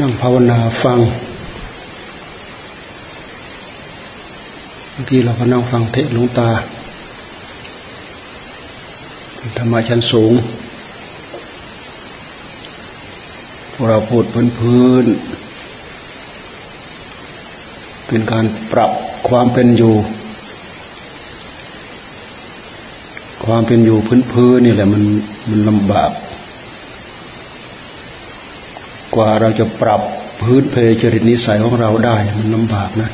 นั่งภาวนาฟัง เมื่อกี้เราก็นั่งฟังเทศหลวงตาธรรมะชั้นสูง พวกเราพูดพื้นพื้นเป็นการปรับความเป็นอยู่ ความเป็นอยู่พื้นพื้นนี่แหละมันมันลำบาก กว่าเราจะปรับพื้นเพจริตนิสัยของเราได้มันลำบากนะ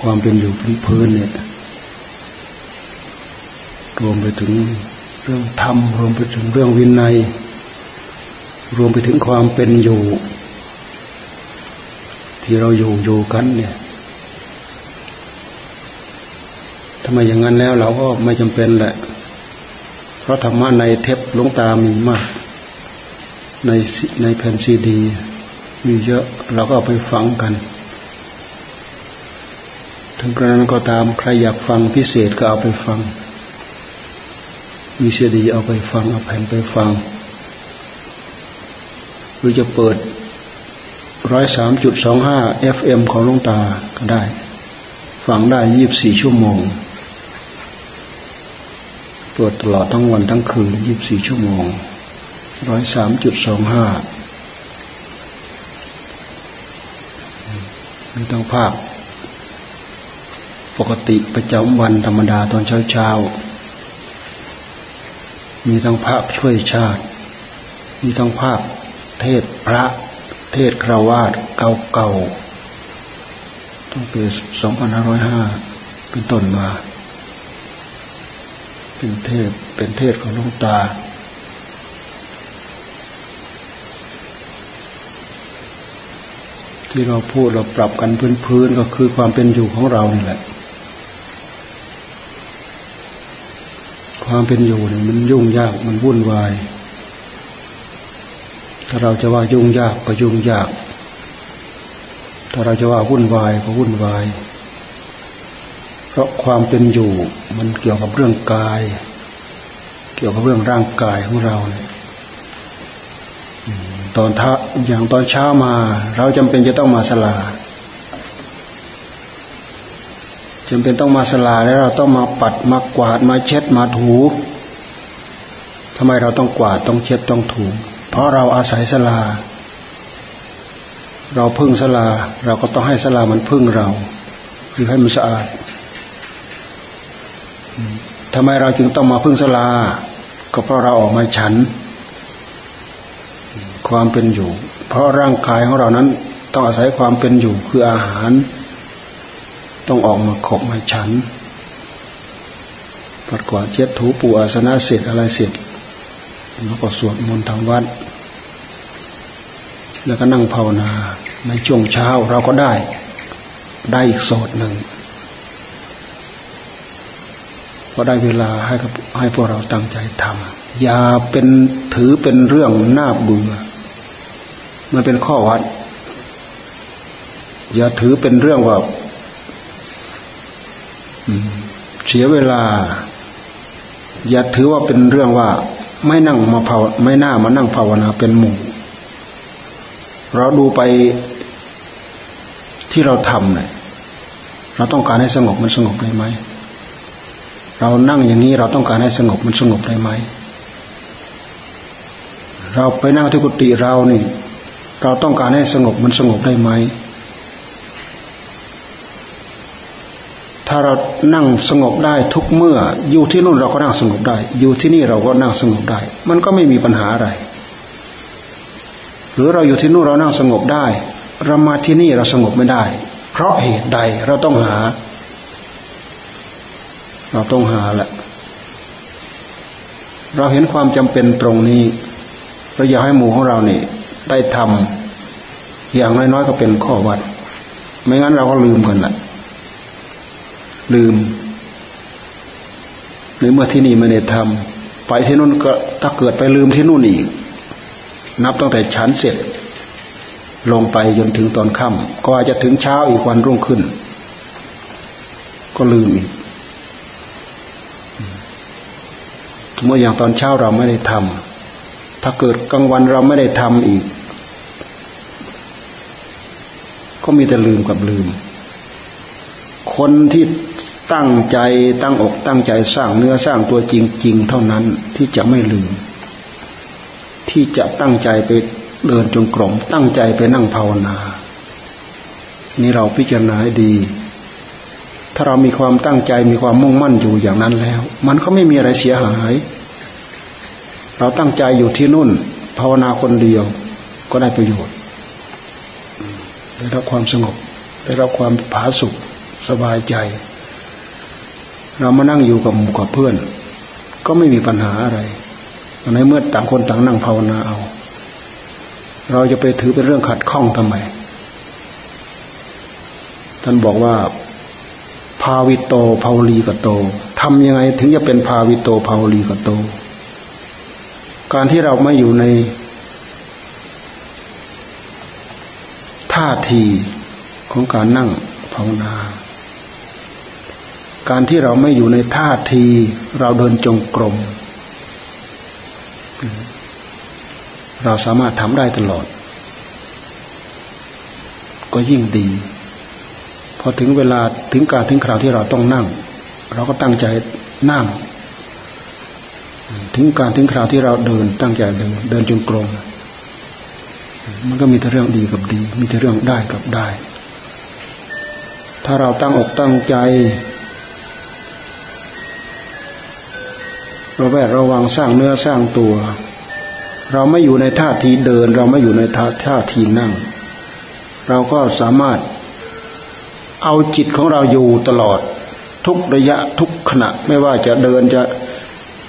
ความเป็นอยู่พื้นพื้นเนี่ยรวมไปถึงเรื่องธรรมรวมไปถึงเรื่องวินัย รวมไปถึงความเป็นอยู่ ที่เราอยู่อยู่กันเนี่ยทำไมอย่างนั้นแล้วเราก็ไม่จำเป็นแหละ เพราะธรรมะในเทปลงตามีมาก ในในแผ่นซีดี มีเยอะเราก็เอาไปฟังกันถึงกระนั้นก็ตามใครอยากฟังพิเศษก็เอาไปฟัง มีซีดีเอาไปฟังเอาแผ่นไปฟัง หรือจะเปิดร้อยสามจุดสองห้า FM ของลุงตาก็ได้ ฟังได้ยี่บสี่ชั่วโมงเปิดตลอดทั้งวันทั้งคืนยี่บสี่ชั่วโมง ร้อยสามจุดสองห้าไม่ต้องภาคปกติประจำวันธรรมดาตอนเช้าเช้ามีทั้งภาคช่วยชาติ มีทั้งภาคเทศพระ เทศคราวาสเก่าเก่าตั้งปีสองพันห้าร้อยห้าเป็นต้นมา เป็นเทศเป็นเทศของหลวงตา ที่เราพูดเราปรับกันพื้นๆก็คือความเป็นอยู่ของเรานี่แหละ ความเป็นอยู่เนี่ยมันยุ่งยากมันวุ่นวาย ถ้าเราจะว่ายุ่งยากก็ยุ่งยาก ถ้าเราจะว่าวุ่นวายก็วุ่นวาย เพราะความเป็นอยู่มันเกี่ยวกับเรื่องกาย เกี่ยวกับเรื่องร่างกายของเราเนี่ย ตอนท้าอย่างตอนเช้ามา เราจำเป็นจะต้องมาสลาจำเป็นต้องมาสลาแล้วเราต้องมาปัดมากวาดมาเช็ดมาถูทำไมเราต้องกวาดต้องเช็ดต้องถู เพราะเราอาศัยสลา เราพึ่งสลา เราก็ต้องให้สลามันพึ่งเรา คือให้มันสะอาดทำไมเราจึงต้องมาพึ่งสลา ก็เพราะเราออกมาฉัน ความเป็นอยู่ เพราะร่างกายของเรานั้นต้องอาศัยความเป็นอยู่คืออาหาร ต้องออกมาขบมาฉันปัดกวาดเช็ดถูปูอาสนะเสร็จอะไรเสร็จแล้วก็สวดมนต์ทาวัด แล้วก็นั่งภาวนาในช่วงเช้าเราก็ได้ ได้อีกโสดหนึ่งก็ได้เวลาให้ให้พวกเราตั้งใจทำอย่าเป็นถือเป็นเรื่องน่าเบื่อ มันเป็นข้อวัด อย่าถือเป็นเรื่องว่าเสียเวลา อย่าถือว่าเป็นเรื่องว่า ไม่นั่งมาภาวไม่น่ามานั่งภาวนาเป็นหมู่เราดูไปที่เราทำเนี่ยเราต้องการให้สงบมันสงบได้ไหม เรานั่งอย่างนี้เราต้องการให้สงบมันสงบได้ไหม เราไปนั่งที่กุฏิเรานี่ เราต้องการให้สงบมันสงบได้ไหม ถ้าเรานั่งสงบได้ทุกเมื่อ อยู่ที่นู่นเราก็นั่งสงบได้ อยู่ที่นี่เราก็นั่งสงบได้ มันก็ไม่มีปัญหาอะไร หรือเราอยู่ที่นู่นเรานั่งสงบได้ เรามาที่นี่เราสงบไม่ได้ เพราะเหตุใดเราต้องหา เราต้องหาแหละเราเห็นความจำเป็นตรงนี้ เราอยากให้หมู่ของเราเนี่ย ได้ทำอย่างน้อยๆก็เป็นข้อวัด ไม่งั้นเราก็ลืมกันละลืมหรือเมื่อที่นี่ไม่ได้ทำไปที่นู่นก็ถ้าเกิดไปลืมที่นู่นอีก นับตั้งแต่ชันเสร็จ ลงไปจนถึงตอนค่ำก็อาจจะถึงเช้าอีกวันรุ่งขึ้น ก็ลืมอีกเมื่ออย่างตอนเช้าเราไม่ได้ทำถ้าเกิดกลางวันเราไม่ได้ทำอีก ก็มีแต่ลืมกับลืม คนที่ตั้งใจตั้งอกตั้งใจสร้างเนื้อสร้างตัวจริง ๆ เท่านั้นที่จะไม่ลืม ที่จะตั้งใจไปเดินจงกรมตั้งใจไปนั่งภาวนา นี่เราพิจารณาให้ดี ถ้าเรามีความตั้งใจมีความมุ่งมั่นอยู่อย่างนั้นแล้ว มันก็ไม่มีอะไรเสียหาย เราตั้งใจอยู่ที่นู่น ภาวนาคนเดียวก็ได้ประโยชน์ ได้รับความสงบ ได้รับความผาสุกสบายใจ เรามานั่งอยู่กับหมู่กับเพื่อน ก็ไม่มีปัญหาอะไรในเมื่อต่างคนต่างนั่งภาวนาเอา เราจะไปถือเป็นเรื่องขัดข้องทำไม ท่านบอกว่า ภาวิโตภาวลีกโตทำยังไงถึงจะเป็นภาวิโตภาวลีกโต การที่เราไม่อยู่ใน ท่าทีของการนั่งภาวนา การที่เราไม่อยู่ในท่าทีเราเดินจงกรม เราสามารถทำได้ตลอด ก็ยิ่งดี พอถึงเวลาถึงการถึงคราวที่เราต้องนั่ง เราก็ตั้งใจนั่ง ถึงการถึงคราวที่เราเดินตั้งใจเดินเดินจงกรม มันก็มีแต่เรื่องดีกับดี มีแต่เรื่องได้กับได้ ถ้าเราตั้งอกตั้งใจเราแวดระวังสร้างเนื้อสร้างตัว เราไม่อยู่ในท่าทีเดิน เราไม่อยู่ในท่าท่าทีนั่ง เราก็สามารถเอาจิตของเราอยู่ตลอด ทุกระยะทุกขณะ ไม่ว่าจะเดินจะ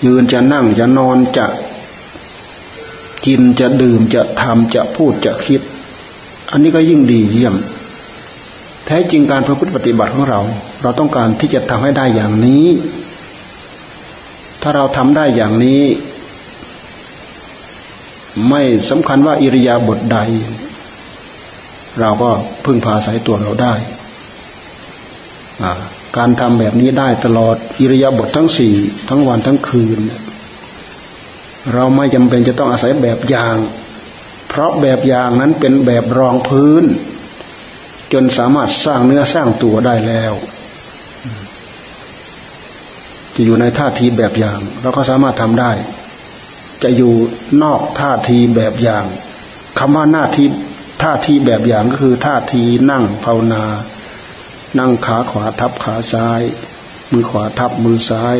ยืนจะนั่งจะนอนจะ กินจะดื่มจะทำจะพูดจะคิด อันนี้ก็ยิ่งดีเยี่ยม แท้จริงการประพฤติปฏิบัติของเรา เราต้องการที่จะทำให้ได้อย่างนี้ ถ้าเราทำได้อย่างนี้ ไม่สำคัญว่าอิริยาบถใด เราก็พึ่งพาสายตัวเราได้การทำแบบนี้ได้ตลอดอิริยาบถทั้งสี่ทั้งวันทั้งคืนเเราไม่จำเป็นจะต้องอาศัยแบบอย่าง เพราะแบบอย่างนั้นเป็นแบบรองพื้น จนสามารถสร้างเนื้อสร้างตัวได้แล้ว จะอยู่ในท่าทีแบบอย่าง เราก็สามารถทำได้ จะอยู่นอกท่าทีแบบอย่างคำว่าหน้าที่ท่าทีแบบอย่างก็คือท่าทีนั่งภาวนา นั่งขาขวาทับขาซ้าย มือขวาทับมือซ้าย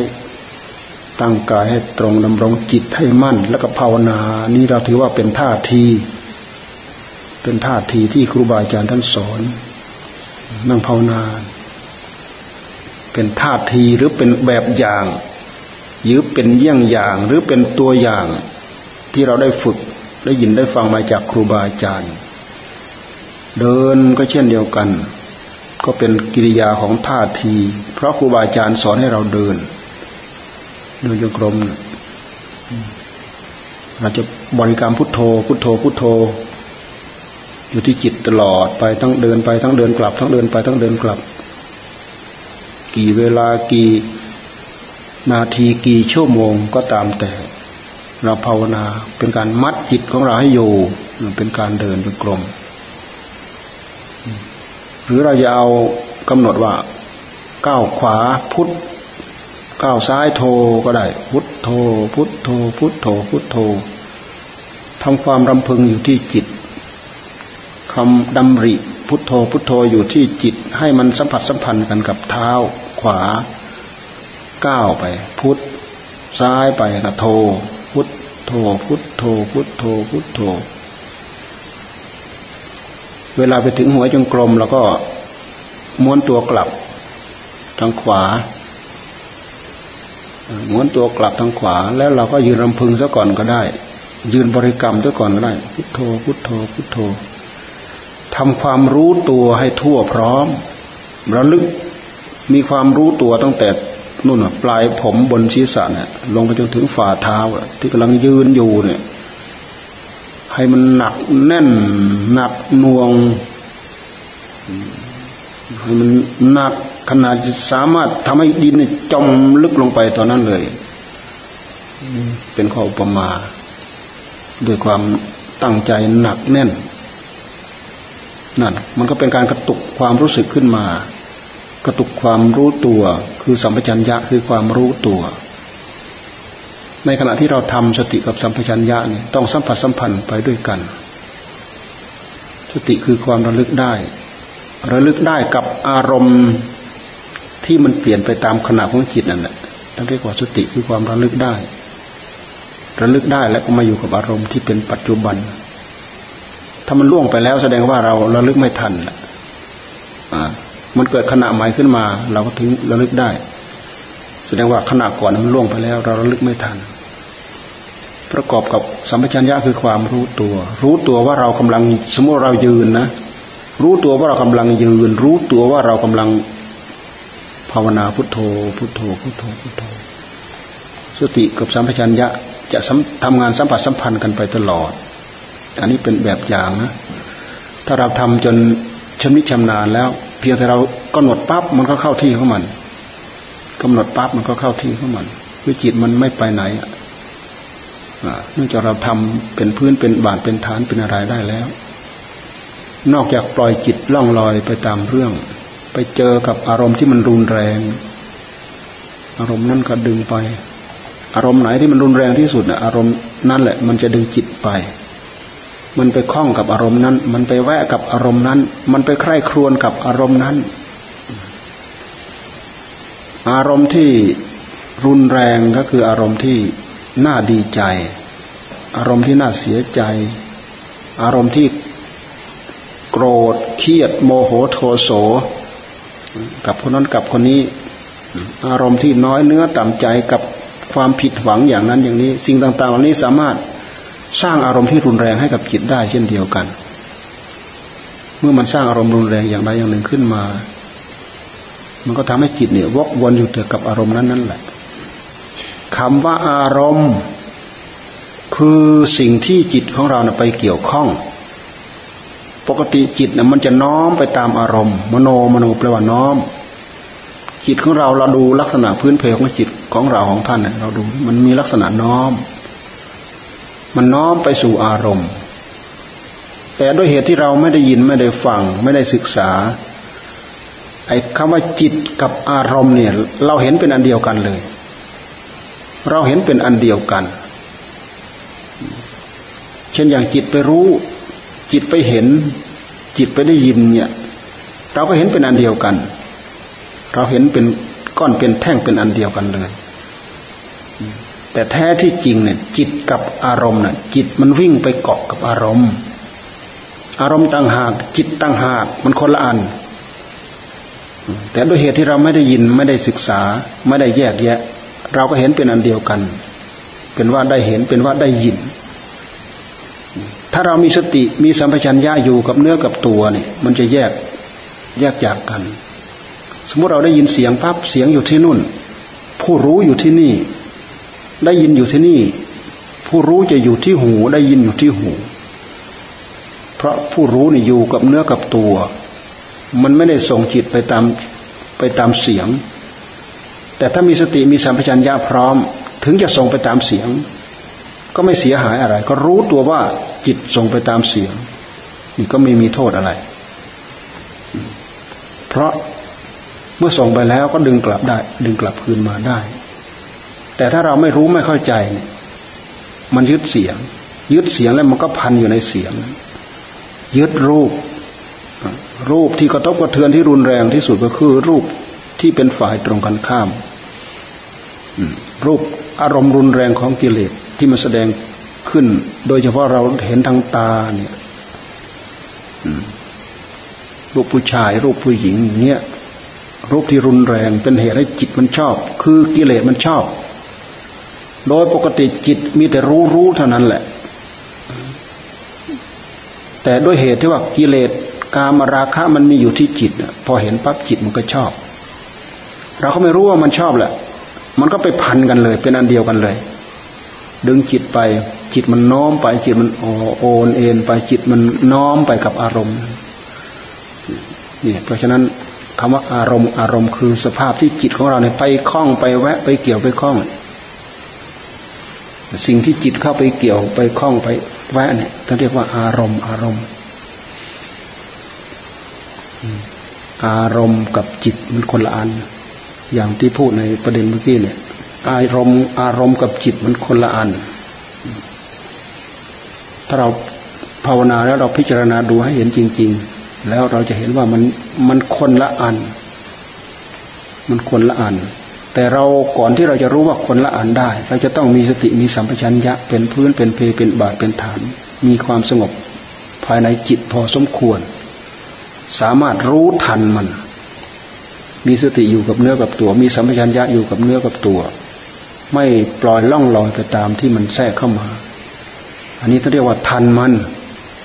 ตั้งกายให้ตรงดำรงจิตให้มั่น แล้วก็ภาวนา นี่เราถือว่าเป็นท่าที เป็นท่าทีที่ครูบาอาจารย์ท่านสอน นั่งภาวนา เป็นท่าทีหรือเป็นแบบอย่าง หรือเป็นเยี่ยงอย่างหรือเป็นตัวอย่างที่เราได้ฝึกได้ยินได้ฟังมาจากครูบาอาจารย์ เดินก็เช่นเดียวกัน ก็เป็นกิริยาของท่าที เพราะครูบาอาจารย์สอนให้เราเดิน ดูโยกรมเราจะบริกรรมพุทโธ พุทโธ พุทโธ อยู่ที่จิตตลอดไปทั้งเดินไปทั้งเดินกลับ ทั้งเดินไปทั้งเดินกลับ กี่เวลากี่นาทีกี่ชั่วโมงก็ตามแต่ เราภาวนาเป็นการมัดจิตของเราให้อยู่เป็นการเดินโยกรมหรือเราจะเอากำหนดว่าก้าวขวาพุทธ ก้าวซ้ายโทก็ได้ พุทโธ พุทโธ พุทโธ พุทโธทำความรำพึงอยู่ที่จิตคำดำริ พุทโธ พุทโธอยู่ที่จิต ให้มันสัมผัสสัมพันธ์กันกับเท้าขวาก้าวไป พุทซ้ายไปกับโท พุทโธ พุทโธ พุทโธ พุทโธ เวลาไปถึงหัวจงกรมแล้วก็ม้วนตัวกลับทางขวา หม้วนตัวกลับทางขวา แล้วเราก็ยืนรำพึงซะก่อนก็ได้ ยืนบริกรรมซะก่อนก็ได้ พุทโธ พุทโธ พุทโธทำความรู้ตัวให้ทั่วพร้อมระลึกมีความรู้ตัวตั้งแต่นู่นปลายผมบนศีรษะเนี่ยลงไปจนถึงฝ่าเท้าที่กำลังยืนอยู่เนี่ย ให้มันหนักแน่น หนักน่วงให้มันหนัก ขนาดสามารถทำให้ดินจมลึกลงไปตอนนั้นเลย เป็นข้ออุปมาด้วยความตั้งใจหนักแน่นนั่นมันก็เป็นการกระตุกความรู้สึกขึ้นมา กระตุกความรู้ตัว คือสัมปชัญญะคือความรู้ตัว ในขณะที่เราทำสติกับสัมปชัญญะนี่ต้องสัมผัสสัมพันธ์ไปด้วยกัน สติคือความระลึกได้ ระลึกได้กับอารมณ์ ที่มันเปลี่ยนไปตามขณะของจิตนั่นแหละต้องเรียกว่าสติคือความระลึกได้ ระลึกได้แล้วก็มาอยู่กับอารมณ์ที่เป็นปัจจุบัน ถ้ามันล่วงไปแล้วแสดงว่าเราระลึกไม่ทันอ่ามันเกิดขณะใหม่ขึ้นมา เราก็ถึงระลึกได้ แสดงว่าขณะก่อนมันล่วงไปแล้ว เราระลึกไม่ทัน ประกอบกับสัมปชัญญะคือความรู้ตัว รู้ตัวว่าเรากำลังสมมติเรายืนนะรู้ตัวว่าเรากำลังยืน รู้ตัวว่าเรากำลัง ภาวนาพุทโธ พุทโธ พุทโธ พุทโธ สติกับสัมปชัญญะจะทำงานสัมผัสสัมพันธ์กันไปตลอด อันนี้เป็นแบบอย่างนะ ถ้าเราทำจนชำนิชำนาญแล้ว เพียงแต่เรากำหนดปั๊บมันก็เข้าที่ของมันกำหนดปั๊บมันก็เข้าที่ของมันคือจิตมันไม่ไปไหนอะเนื่องจากเราทำเป็นพื้นเป็นบาทเป็นฐานเป็นอะไรได้แล้ว นอกจากปล่อยจิตล่องลอยไปตามเรื่อง ไปเจอกับอารมณ์ที่มันรุนแรง อารมณ์นั้นก็ดึงไป อารมณ์ไหนที่มันรุนแรงที่สุดนะอารมณ์นั่นแหละ มันจะดึงจิตไป มันไปคล้องกับอารมณ์นั้น มันไปแวะกับอารมณ์นั้น มันไปใคร่ครวญกับอารมณ์นั้น อารมณ์ที่รุนแรงก็คืออารมณ์ที่น่าดีใจ อารมณ์ที่น่าเสียใจ อารมณ์ที่โกรธเครียดโมโหโทโส กับคนนั้นกับคนนี้ อารมณ์ที่น้อยเนื้อต่ำใจกับความผิดหวังอย่างนั้นอย่างนี้ สิ่งต่างๆเหล่านี้สามารถสร้างอารมณ์ที่รุนแรงให้กับจิตได้เช่นเดียวกัน เมื่อมันสร้างอารมณ์รุนแรงอย่างใดอย่างหนึ่งขึ้นมา มันก็ทำให้จิตเนี่ยวกวนอยู่แต่กับอารมณ์นั้นนั่นแหละคำว่าอารมณ์ คือสิ่งที่จิตของเราไปเกี่ยวข้อง ปกติจิตนะมันจะน้อมไปตามอารมณ์ มโนมโนแปลว่าน้อม จิตของเราเราดูลักษณะพื้นเพของจิตของเราของท่านเราดูมันมีลักษณะน้อม มันน้อมไปสู่อารมณ์ แต่ด้วยเหตุที่เราไม่ได้ยินไม่ได้ฟัง ไม่ได้ศึกษาไอ้คำว่าจิตกับอารมณ์เนี่ย เราเห็นเป็นอันเดียวกันเลย เราเห็นเป็นอันเดียวกัน เช่นอย่างจิตไปรู้ จิตไปเห็น จิตไปได้ยินเนี่ย เราก็เห็นเป็นอันเดียวกัน เราเห็นเป็นก้อนเป็นแท่งเป็นอันเดียวกันเลย แต่แท้ที่จริงเนี่ย จิตกับอารมณ์น่ะ จิตมันวิ่งไปเกาะกับอารมณ์ อารมณ์ต่างหาก จิตต่างหาก มันคนละอัน แต่ด้วยเหตุที่เราไม่ได้ยินไม่ได้ศึกษา ไม่ได้แยกแยะ เราก็เห็นเป็นอันเดียวกัน เป็นว่าได้เห็นเป็นว่าได้ยิน ถ้าเรามีสติมีสัมปชัญญะอยู่กับเนื้อกับตัวนี่มันจะแยกแยกจากกัน สมมติเราได้ยินเสียงปั๊บเสียงอยู่ที่นู่น ผู้รู้อยู่ที่นี่ ได้ยินอยู่ที่นี่ ผู้รู้จะอยู่ที่หูได้ยินอยู่ที่หู เพราะผู้รู้นี่อยู่กับเนื้อกับตัว มันไม่ได้ส่งจิตไปตามไปตามเสียง แต่ถ้ามีสติมีสัมปชัญญะพร้อม ถึงจะส่งไปตามเสียง ก็ไม่เสียหายอะไร ก็รู้ตัวว่า จิตส่งไปตามเสียงนี่ก็ไม่มีโทษอะไร เพราะเมื่อส่งไปแล้วก็ดึงกลับได้ ดึงกลับคืนมาได้ แต่ถ้าเราไม่รู้ไม่เข้าใจเนี่ยมันยึดเสียง ยึดเสียงแล้วมันก็พันอยู่ในเสียง ยึดรูป รูปที่กระทบกระเทือนที่รุนแรงที่สุดก็คือ รูปที่เป็นฝ่ายตรงกันข้ามรูปอารมณ์รุนแรงของกิเลสที่มันแสดง ขึ้น โดยเฉพาะเราเห็นทางตาเนี่ยรูปผู้ชายรูปผู้หญิงเนี่ยรูปที่รุนแรงเป็นเหตุให้จิตมันชอบ คือกิเลสมันชอบ โดยปกติจิตมีแต่รู้รู้เท่านั้นแหละ แต่ด้วยเหตุที่ว่ากิเลสกามราคะมันมีอยู่ที่จิตพอเห็นปั๊บจิตมันก็ชอบ เราก็ไม่รู้ว่ามันชอบแหละ มันก็ไปพันกันเลย เป็นอันเดียวกันเลย ดึงจิตไป จิตมันน้อมไปจิตมันโอนเอ็นไปจิตมันน้อมไปกับอารมณ์นี่เพราะฉะนั้นคำว่าอารมณ์อารมณ์คือสภาพที่จิตของเราเนี่ยไปคล้องไปแวะไปเกี่ยวไปคล้อง สิ่งที่จิตเข้าไปเกี่ยวไปคล้องไปแวะเนี่ยท่านเรียกว่าอารมณ์อารมณ์ อารมณ์กับจิตมันคนละอัน อย่างที่พูดในประเด็นเมื่อกี้เนี่ย อารมณ์อารมณ์กับจิตมันคนละอัน ถ้าเราภาวนาแล้วเราพิจารณาดูให้เห็นจริง ๆ แล้วเราจะเห็นว่ามันมันคนละอัน มันคนละอัน แต่เราก่อนที่เราจะรู้ว่าคนละอันได้ เราจะต้องมีสติมีสัมปชัญญะเป็นพื้นเป็นเพเป็นบาทเป็นฐาน มีความสงบภายในจิตพอสมควร สามารถรู้ทันมัน มีสติอยู่กับเนื้อกับตัว มีสัมปชัญญะอยู่กับเนื้อกับตัว ไม่ปล่อยล่องลอยไปตามที่มันแทรกเข้ามา อันนี้เขาเรียกว่าทันมัน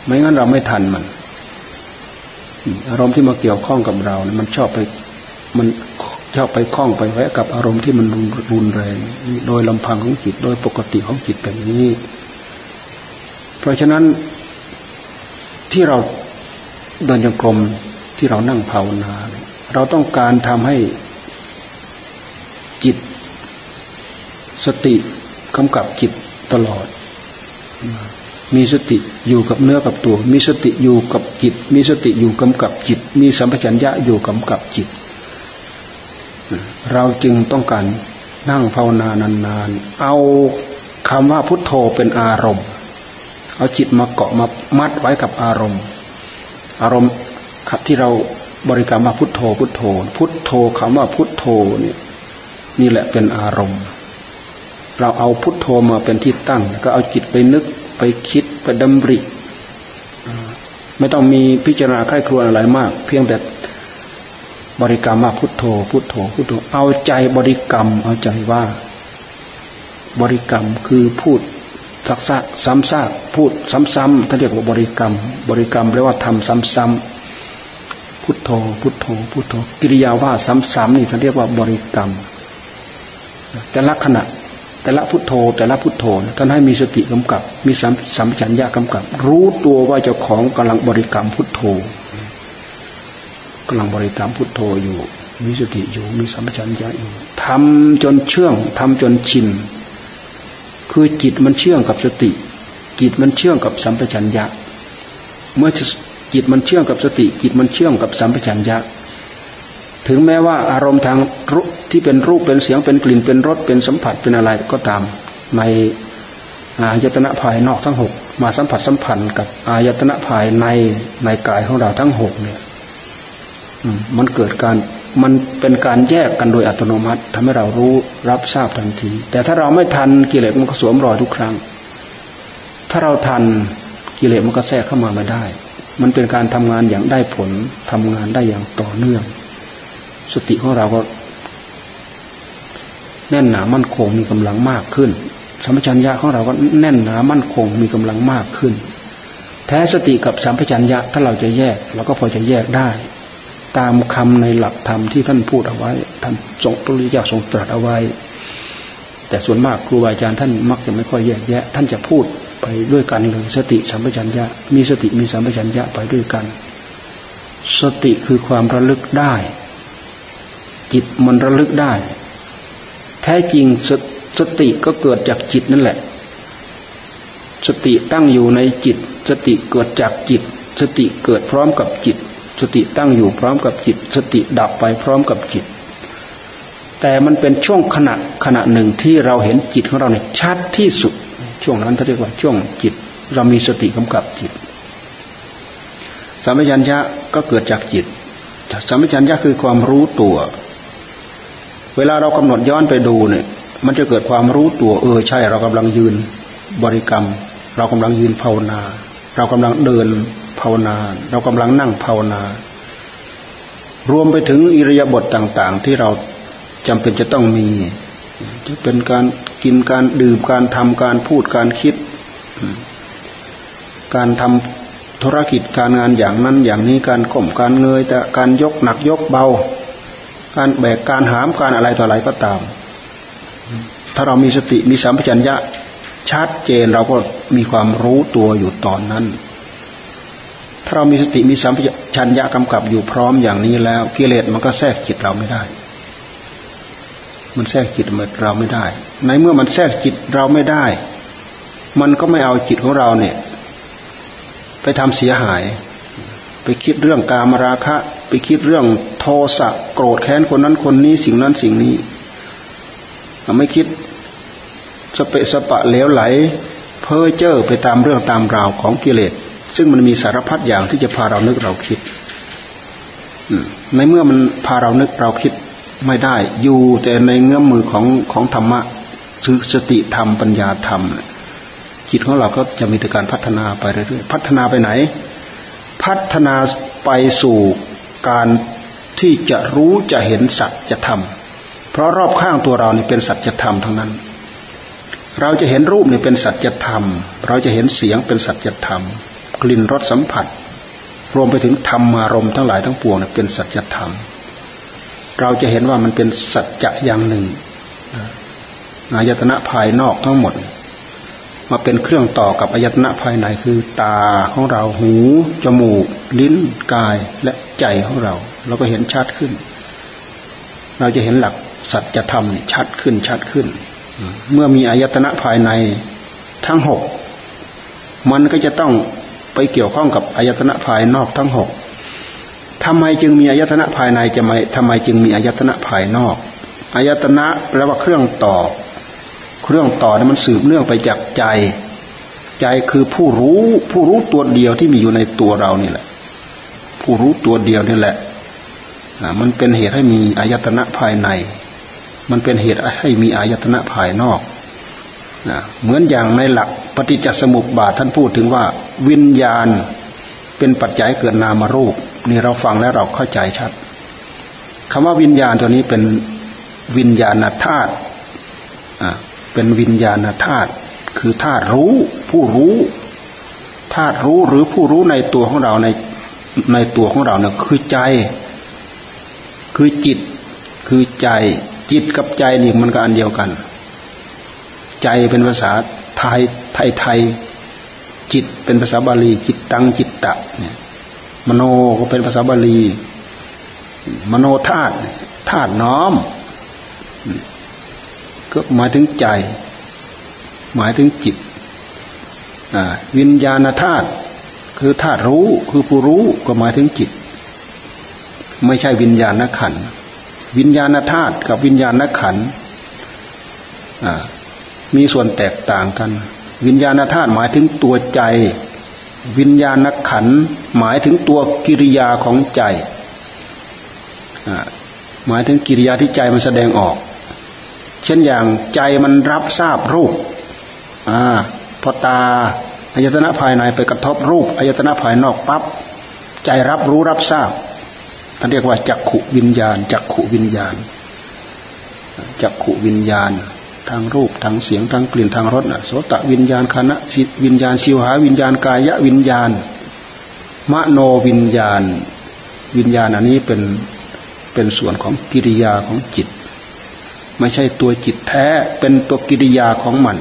ไม่งั้นเราไม่ทันมัน อารมณ์ที่มาเกี่ยวข้องกับเรานี่ยมันชอบไป มันชอบไปคล้องไปแวะกับอารมณ์ที่มันรุนแรงโดยลำพังของจิต โดยปกติของจิตแบบนี้ เพราะฉะนั้นที่เราเดินจงกรมที่เรานั่งภาวนา เราต้องการทำให้จิต สติกำกับจิตตลอด มีสติอยู่กับเนื้อกับตัว มีสติอยู่กับจิต มีสติอยู่กำกับจิต มีสัมปชัญญะอยู่กำกับจิต เราจึงต้องการนั่งภาวนานานๆ เอาคำว่าพุทโธเป็นอารมณ์ เอาจิตมาเกาะมามัดไว้กับอารมณ์ อารมณ์ที่เราบริกรรมว่าพุทโธพุทโธ พุทโธคำว่าพุทโธนี่นี่แหละเป็นอารมณ์ เราเอาพุทโธมาเป็นที่ตั้ง ก็เอาจิตไปนึกไปคิดไปดำริ ไม่ต้องมีพิจารณาใคร่ครวญอะไรมาก เพียงแต่บริกรรมมาพุทโธ พุทโธพุทโธเอาใจบริกรรม เอาใจว่า บริกรรมคือพูดทักษะซ้ำซากพูดซ้ำๆท่านเรียกว่าบริกรรม บริกรรมแปลว่าทำซ้ำๆพุทโธ พุทโธ พุทโธ กิริยาว่าซ้ำๆนี่ท่านเรียกว่าบริกรรมแต่ละขณะ แต่ละพุทโธ แต่ละพุทโธท่านให้มีสติกำกับ มีสัมสัมจัญญากำกับ รู้ตัวว่าเจ้าของกำลังบริกรรมพุทโธกำลังบริกรรมพุทโธอยู่ มีสติอยู่ มีสัมปชัญญะอยู่ทำจนเชื่องทำจนชินคือจิตมันเชื่องกับสติ จิตมันเชื่องกับสัมปชัญญะ เมื่อจิตมันเชื่องกับสติ จิตมันเชื่องกับสัมปชัญญะ ถึงแม้ว่าอารมณ์ทางที่เป็นรูปเป็นเสียงเป็นกลิ่นเป็นรสเป็นสัมผัสเป็นอะไรก็ตาม ในอายตนะภายนอกทั้งหกมาสัมผัสสัมพันธ์กับอายตนะภายในในกายของเราทั้งหกเนี่ยมันเกิดการมันเป็นการแยกกันโดยอัตโนมัติทำให้เรารู้รับทราบทันที แต่ถ้าเราไม่ทันกิเลสมันก็สวมรอยทุกครั้ง ถ้าเราทันกิเลสมันก็แทรกเข้ามาไม่ได้ มันเป็นการทำงานอย่างได้ผลทำงานได้อย่างต่อเนื่อง สติของเราก็แน่นหนามั่นคงมีกำลังมากขึ้นสัมปชัญญะของเราก็แน่นหนามั่นคงมีกำลังมากขึ้น แท้สติกับสัมปชัญญะถ้าเราจะแยกเราก็พอจะแยกได้ ตามคำในหลักธรรมที่ท่านพูดเอาไว้ท่านทรงปริยาทรงตรัสเอาไว้ แต่ส่วนมากครูบาอาจารย์ท่านมักจะไม่ค่อยแยกแยะ ท่านจะพูดไปด้วยกันเลยสติสัมปชัญญะ มีสติมีสัมปชัญญะไปด้วยกัน สติคือความระลึกได้ จิตมันระลึกได้ แท้จริงสสติก็เกิดจากจิตนั่นแหละ สติตั้งอยู่ในจิต สติเกิดจากจิต สติเกิดพร้อมกับจิต สติตั้งอยู่พร้อมกับจิต สติดับไปพร้อมกับจิต แต่มันเป็นช่วงขณะขณะหนึ่งที่เราเห็นจิตของเราเนี่ยชัดที่สุด ช่วงนั้นเขาเรียกว่าช่วงจิต เรามีสติกำกับจิตสัมปชัญญะก็เกิดจากจิตสัมปชัญญะคือความรู้ตัว เวลาเรากำหนดย้อนไปดูเนี่ย มันจะเกิดความรู้ตัวเออใช่ เรากำลังยืนบริกรรม เรากำลังยืนภาวนา เรากำลังเดินภาวนา เรากำลังนั่งภาวนารวมไปถึงอิริยาบถต่าง ๆ ที่เราจำเป็นจะต้องมีจะเป็นการกินการดื่มการทำการพูดการคิด การทำธุรกิจการงานอย่างนั้นอย่างนี้การข่มการเงยแต่การยกหนักยกเบา การแบกการหามการอะไรต่ออะไรก็ตาม ถ้าเรามีสติมีสัมปชัญญะชัดเจนเราก็มีความรู้ตัวอยู่ตอนนั้น ถ้าเรามีสติมีสัมปชัญญะกำกับอยู่พร้อมอย่างนี้แล้วกิเลสมันก็แทรกจิตเราไม่ได้ มันแทรกจิตเราไม่ได้ ในเมื่อมันแทรกจิตเราไม่ได้ มันก็ไม่เอาจิตของเราเนี่ย ไปทำเสียหาย ไปคิดเรื่องกามราคะ ไปคิดเรื่อง โทสะโกรธแค้นคนนั้นคนนี้สิ่งนั้นสิ่งนี้ ไม่คิดสเปะสปะเลวไหล เพ้อเจ้อไปตามเรื่องตามราวของกิเลส ซึ่งมันมีสารพัดอย่างที่จะพาเรานึกเราคิดในเมื่อมันพาเรานึกเราคิดไม่ได้ อยู่แต่ในเงื้อมมือของของธรรมะคือสติธรรมปัญญาธรรมจิตของเราก็จะมีแต่การพัฒนาไปเรื่อยๆพัฒนาไปไหน พัฒนาไปสู่การ ที่จะรู้จะเห็นสัจธรรม เพราะรอบข้างตัวเรานี่เป็นสัจธรรมทั้งนั้น เราจะเห็นรูปนี่เป็นสัจธรรม เราจะเห็นเสียงเป็นสัจธรรม กลิ่นรสสัมผัส รวมไปถึงธรรมารมทั้งหลายทั้งปวงเนี่ยเป็นสัจธรรม เราจะเห็นว่ามันเป็นสัจจะอย่างหนึ่งอายตนะภายนอกทั้งหมด มาเป็นเครื่องต่อกับอายตนะภายในคือตาของเราหู จมูก ลิ้นกายและใจของเรา เราก็เห็นชัดขึ้น เราจะเห็นหลักสัจธรรมชัดขึ้นชัดขึ้น เมื่อมีอายตนะภายในทั้งหกมันก็จะต้องไปเกี่ยวข้องกับอายตนะภายนอกทั้งหกทำไมจึงมีอายตนะภายในจะไม่ทำไมจึงมีอายตนะภายนอกอายตนะแปลว่าเครื่องต่อ เครื่องต่อนี่มันสืบเนื่องไปจากใจ ใจคือผู้รู้ผู้รู้ตัวเดียวที่มีอยู่ในตัวเรานี่แหละ ผู้รู้ตัวเดียวนี่แหละ มันเป็นเหตุให้มีอายตนะภายใน มันเป็นเหตุให้มีอายตนะภายนอกนะเหมือนอย่างในหลักปฏิจจสมุปบาทท่านพูดถึงว่าวิญญาณเป็นปัจจัยเกิดนามรูป นี่เราฟังแล้วเราเข้าใจชัดคำว่าวิญญาณตัวนี้เป็นวิญญาณธาตุเป็นวิญญาณธาตุคือธาตุรู้ ผู้รู้ธาตุรู้หรือผู้รู้ในตัวของเราในในตัวของเราเนี่ยคือใจ คือจิตคือใจ จิตกับใจนี่มันก็อันเดียวกัน ใจเป็นภาษาไทยไทยไทย จิตเป็นภาษาบาลี จิตตังจิตตะเนี่ยมโนก็เป็นภาษาบาลี มโนธาตุธาตุน้อม ก็หมายถึงใจ หมายถึงจิตวิญญาณธาตุคือธาตุรู้คือผู้รู้ก็หมายถึงจิต ไม่ใช่วิญญาณขัน วิญญาณธาตุกับวิญญาณขันมีส่วนแตกต่างกัน วิญญาณธาตุหมายถึงตัวใจ วิญญาณขันหมายถึงตัวกิริยาของใจหมายถึงกิริยาที่ใจมันแสดงออก เช่นอย่างใจมันรับทราบรูปอพอตาอายตนะภายในไปกระทบรูปอายตนะภายนอกปับ๊บใจรับรู้รับทราบ ท่านเรียกว่าจักขุวิญญาณจักขุวิญญาณจักขุวิญญาณ ทางรูปทางเสียงทางกลิ่นทางรสโสตวิญญาณคณะสิวิญญาณ ชิวหาวิญญาณกายะวิญญาณ มโนวิญญาณ วิญญาณอันนี้เป็นเป็นส่วนของกิริยาของจิต ไม่ใช่ตัวจิตแท้เป็นตัวกิริยาของมัน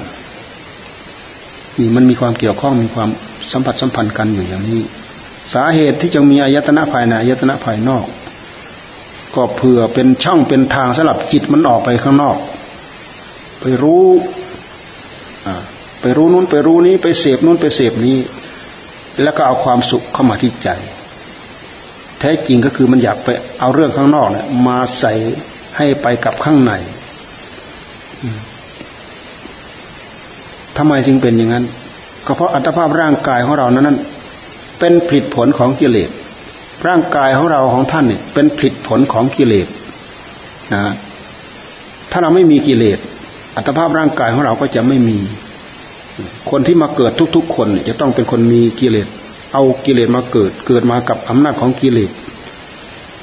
นี่มันมีความเกี่ยวข้องมีความสัมผัสสัมพันธ์กันอยู่อย่างนี้ สาเหตุที่จะมีอายตนะภายในอายตนะภายนอก ก็เพื่อเป็นช่องเป็นทางสำหรับจิตมันออกไปข้างนอก ไปรู้ไปรู้นู้นไปรู้นี้ไปเสพนู้นไปเสพนี้ แล้วก็เอาความสุขเข้ามาที่ใจ แท้จริงก็คือมันอยากไปเอาเรื่องข้างนอกเนี่ยมาใส่ให้ไปกับข้างในทำไมจึงเป็นอย่างนั้น ก็เพราะอัตภาพร่างกายของเรานั้น เป็นผลิตผลของกิเลส ร่างกายของเราของท่านเนี่ยเป็นผลิตผลของกิเลสนะถ้าเราไม่มีกิเลส อัตภาพร่างกายของเราก็จะไม่มี คนที่มาเกิดทุก ๆ คนจะต้องเป็นคนมีกิเลส เอากิเลสมาเกิด เกิดมากับอำนาจของกิเลส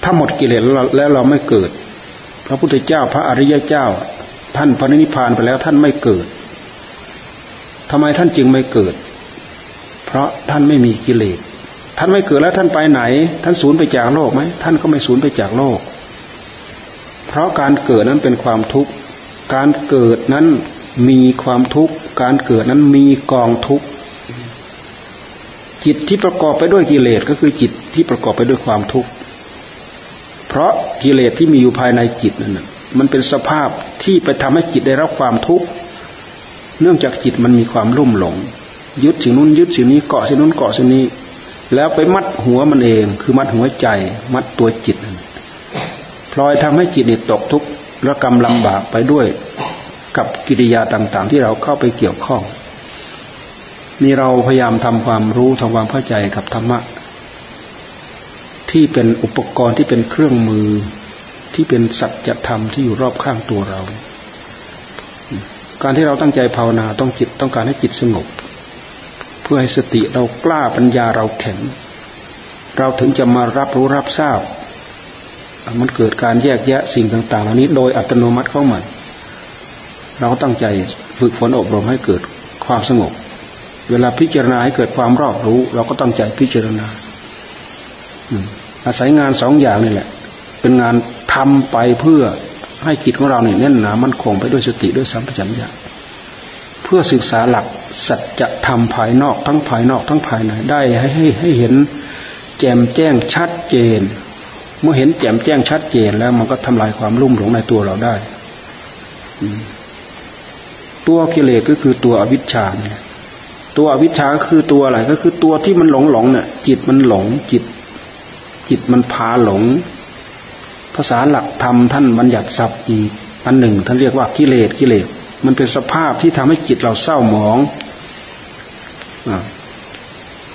ถ้าหมดกิเลสแล้วเราไม่เกิด พระพุทธเจ้าพระอริยเจ้า ท่านพระนิพพานไปแล้วท่านไม่เกิดทำไมท่านจึงไม่เกิด เพราะท่านไม่มีกิเลส ท่านไม่เกิดแล้วท่านไปไหน ท่านสูญไปจากโลกไหมท่านก็ไม่สูญไปจากโลก เพราะการเกิดนั้นเป็นความทุกข์ การเกิดนั้นมีความทุกข์ การเกิดนั้นมีกองทุกข์ จิตที่ประกอบไปด้วยกิเลสก็คือจิตที่ประกอบไปด้วยความทุกข์ เพราะกิเลสที่มีอยู่ภายในจิตนั้นมันเป็นสภาพที่ไปทำให้จิตได้รับความทุกข์ เนื่องจากจิตมันมีความลุ่มหลง ยึดสิ่งนู้นยึดสิ่งนี้เกาะสิ่งนู้นเกาะสิ่งนี้ แล้วไปมัดหัวมันเอง คือมัดหัวใจ มัดตัวจิตพลอยทำให้จิตนี่ตกทุกข์ระกรรมลำบากไปด้วย กับกิริยาต่างๆ ที่เราเข้าไปเกี่ยวข้อง นี่เราพยายามทำความรู้ทำความเข้าใจกับธรรมะที่เป็นอุปกรณ์ที่เป็นเครื่องมือที่เป็นสัจธรรมที่อยู่รอบข้างตัวเรา การที่เราตั้งใจภาวนาต้องจิตต้องการให้จิตสงบ พื่อให้สติเรากล้าปัญญาเราแข็ง เราถึงจะมารับรู้รับทราบ มันเกิดการแยกแยะสิ่งต่าง ๆ เหล่านี้โดยอัตโนมัติเข้ามาเราตั้งใจฝึกฝนอบรมให้เกิดความสงบ เวลาพิจารณาให้เกิดความรอบรู้ เราก็ตั้งใจพิจารณาอาศัยงานสองอย่างนี่แหละ เป็นงานทำไปเพื่อให้จิตของเราเนี่ยแน่นหนามั่นคงไปด้วยสติด้วยสัมปชัญญะเพื่อศึกษาหลัก สัจธรรมภายนอกทั้งภายนอกทั้งภายในได้ให้ให้ให้เห็นแจ่มแจ้งชัดเจน เมื่อเห็นแจ่มแจ้งชัดเจนแล้วมันก็ทำลายความลุ่มหลงในตัวเราได้ ตัวกิเลสก็คือตัวอวิชชาเนี่ยตัวอวิชชาคือตัวอะไรก็คือตัวที่มันหลงหลงเนี่ยจิตมันหลงจิต จิตมันพาหลง ภาษาหลักธรรมท่านบัญญัติศัพท์อีกอันหนึ่ง ท่านเรียกว่ากิเลสกิเลส มันเป็นสภาพที่ทำให้จิตเราเศร้าหมอง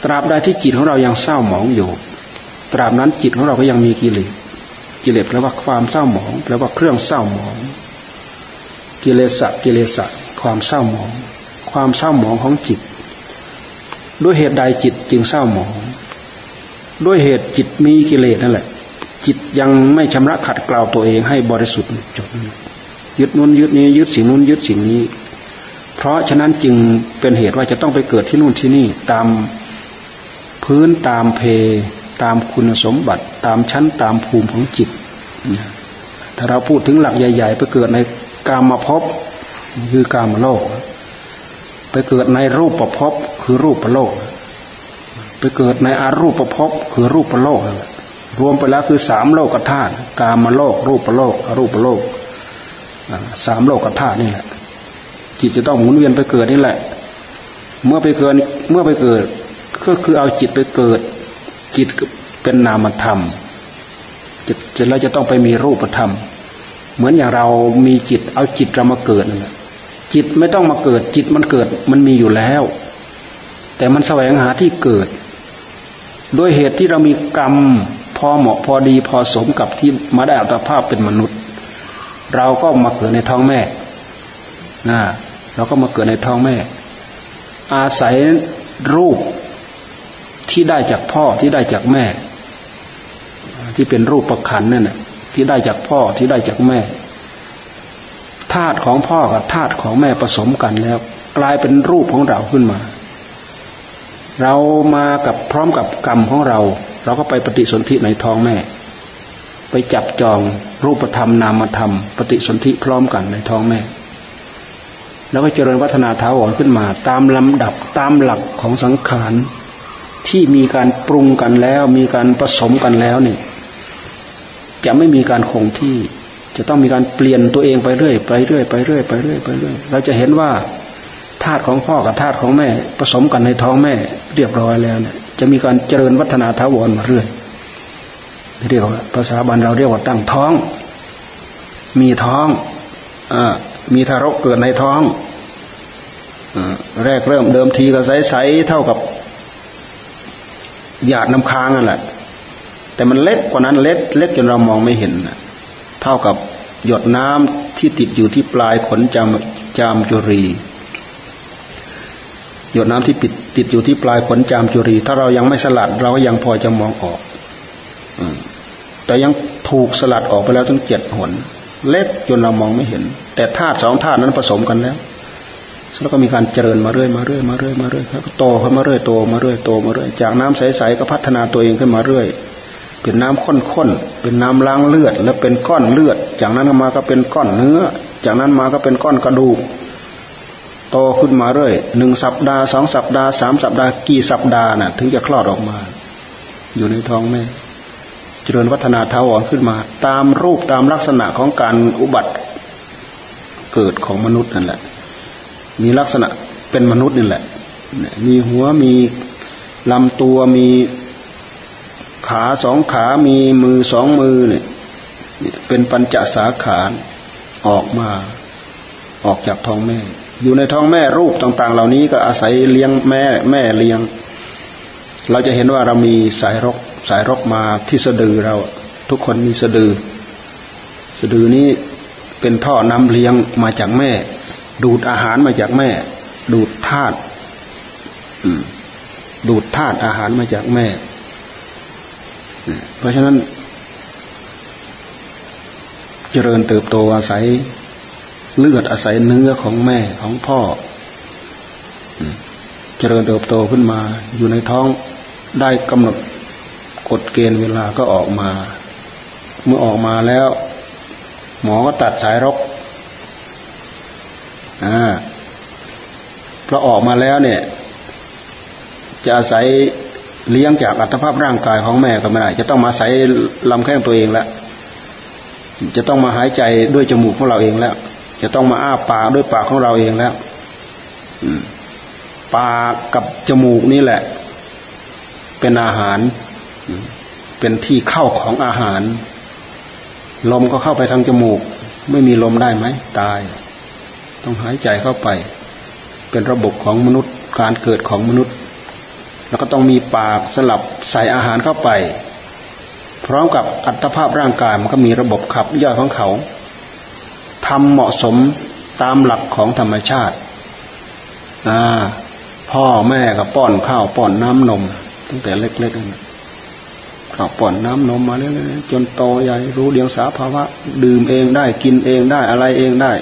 ตราบใดที่จิตของเรายังเศร้าหมองอยู่ ตราบนั้นจิตของเราก็ยังมีกิเลส กิเลสแปลว่าความเศร้าหมองแปลว่าเครื่องเศร้าหมอง กิเลสะกิเลสะความเศร้าหมอง ความเศร้าหมองของจิต ด้วยเหตุใดจิตจึงเศร้าหมอง ด้วยเหตุจิตมีกิเลสนั่นแหละ จิตยังไม่ชำระขัดเกลาตัวเองให้บริสุทธิ์จบ ยึดนู้นยึดนี้ ยึดสิ่งนู้นยึดสิ่งนี้ เพราะฉะนั้นจึงเป็นเหตุว่าจะต้องไปเกิดที่นู่นที่นี่ตามพื้นตามเพ ตามคุณสมบัติ ตามชั้นตามภูมิของจิต ถ้าเราพูดถึงหลักใหญ่ ๆ ไปเกิดในกามมาพบคือกามโลก ไปเกิดในรูปประพบคือรูปประโลก ไปเกิดในอารูปประพบคือรูปประโลก รวมไปแล้วคือสามโลกธาตุกามโลก รูปประโลกอรูปประโลก สามโลกธาตุนี่แหละจิตจะต้องหมุนเวียนไปเกิดนี่แหละ เมื่อไปเกิดเมื่อไปเกิด ก็คือเอาจิตไปเกิด จิตเป็นนามธรรมจิตเราจะต้องไปมีรูปธรรม เหมือนอย่างเรามีจิต เอาจิตเรามาเกิดนั่นแหละจิตไม่ต้องมาเกิด จิตมันเกิดมันมีอยู่แล้ว แต่มันแสวงหาที่เกิด ด้วยเหตุที่เรามีกรรม พอเหมาะพอดีพอสมกับที่มาได้อัตภาพเป็นมนุษย์ เราก็มาเกิดในท้องแม่นะเราก็มาเกิดในท้องแม่ อาศัยรูปที่ได้จากพ่อที่ได้จากแม่ ที่เป็นรูปประคันนั่นแหละที่ได้จากพ่อที่ได้จากแม่ธาตุของพ่อกับธาตุของแม่ผสมกันแล้ว กลายเป็นรูปของเราขึ้นมา เรามากับพร้อมกับกรรมของเรา เราก็ไปปฏิสนธิในท้องแม่ ไปจับจองรูปธรรมนามธรรม ปฏิสนธิพร้อมกันในท้องแม่ แล้วก็เจริญวัฒนาท้าวรขึ้นมา ตามลำดับตามหลักของสังขารที่มีการปรุงกันแล้ว มีการผสมกันแล้วเนี่ยจะไม่มีการคงที่จะต้องมีการเปลี่ยนตัวเองไปเรื่อยไปเรื่อยไปเรื่อยไปเรื่อยไปเรื่อยเราจะเห็นว่าธาตุของพ่อกับธาตุของแม่ ผสมกันในท้องแม่ เรียบร้อยแล้วเนี่ยจะมีการเจริญวัฒนาทาวรมาเรื่อย เรียกว่าภาษาบันเราเรียกว่าตั้งท้อง มีท้องอมีทารกเกิดในท้องอแรกเริ่มเดิมทีก็ใสๆเท่ากับหยาดน้ำค้างนั่นแหละ แต่มันเล็กกว่านั้นเล็กเล็กจนเรามองไม่เห็นเท่ากับหยดน้ำที่ติดอยู่ที่ปลายขนจามจามจุรีหยดน้ำที่ปิดติดอยู่ที่ปลายขนจามจุรี ถ้าเรายังไม่สลัด เราก็ยังพอจะมองออก แต่ยังถูกสลัดออกไปแล้วทั้งเจ็ดหน เล็กจนเรามองไม่เห็น แต่ธาตุสองธาตุนั้นผสมกันแล้วแล้วก็มีการเจริญมาเรื่อยมาเรื่อยมาเรื่อยมาเรื่อยครับโตขึ้นมาเรื่อยโตมาเรื่อยโตมาเรื่อยจากน้ำใสๆก็พัฒนาตัวเองขึ้นมาเรื่อย เป็นน้ำข้นๆเป็นน้ำล้างเลือด แล้วเป็นก้อนเลือด จากนั้นมาก็เป็นก้อนเนื้อ จากนั้นมาก็เป็นก้อนกระดูกโตขึ้นมาเรื่อยหนึ่งสัปดาห์สองสัปดาห์สามสัปดาห์กี่สัปดาห์น่ะ ถึงจะคลอดออกมา อยู่ในท้องแม่ เจริญวัฒนาท้าวรขึ้นมา ตามรูปตามลักษณะของการอุบัติเกิดของมนุษย์นั่นแหละ มีลักษณะเป็นมนุษย์นี่แหละ มีหัวมีลำตัวมีขาสองขา มีมือสองมือเนี่ยเป็นปัญจสาขาออกมาออกจากท้องแม่ อยู่ในท้องแม่รูปต่าง ๆ เหล่านี้ก็อาศัยเลี้ยงแม่แม่เลี้ยง เราจะเห็นว่าเรามีสายรก สายรกมาที่สะดือเรา ทุกคนมีสะดือ สะดือนี้เป็นท่อน้ำเลี้ยงมาจากแม่ ดูดอาหารมาจากแม่ ดูดธาตุดูดธาตุอาหารมาจากแม่ เพราะฉะนั้น เจริญเติบโตอาศัยเลือดอาศัยเนื้อของแม่ของพ่อ เจริญเติบโตขึ้นมาอยู่ในท้องได้กำหนด กฎเกณฑ์เวลาก็ออกมา เมื่อออกมาแล้ว หมอก็ตัดสายรกอ่าพอออกมาแล้วเนี่ย จะอาศัยเลี้ยงจากอัตภาพร่างกายของแม่ก็ไม่ได้ จะต้องมาใส่ลำแข้งตัวเองแล้ว จะต้องมาหายใจด้วยจมูกของเราเองแล้ว จะต้องมาอ้าปากด้วยปากของเราเองแล้วปากกับจมูกนี่แหละ เป็นอาหาร เป็นที่เข้าของอาหาร ลมก็เข้าไปทางจมูก ไม่มีลมได้ไหมตาย ต้องหายใจเข้าไป เป็นระบบของมนุษย์การเกิดของมนุษย์ แล้วก็ต้องมีปากสลับใส่อาหารเข้าไป พร้อมกับอัตภาพร่างกายมันก็มีระบบขับย่อยของเขาทำเหมาะสมตามหลักของธรรมชาติอ่าพ่อแม่ก็ป้อนข้าวป้อนน้ำนม ตั้งแต่เล็กๆ ก็ป้อนน้ำนมมาเรื่อยๆจนโตใหญ่รู้เดียงสาภาวะ ดื่มเองได้กินเองได้อะไรเองได้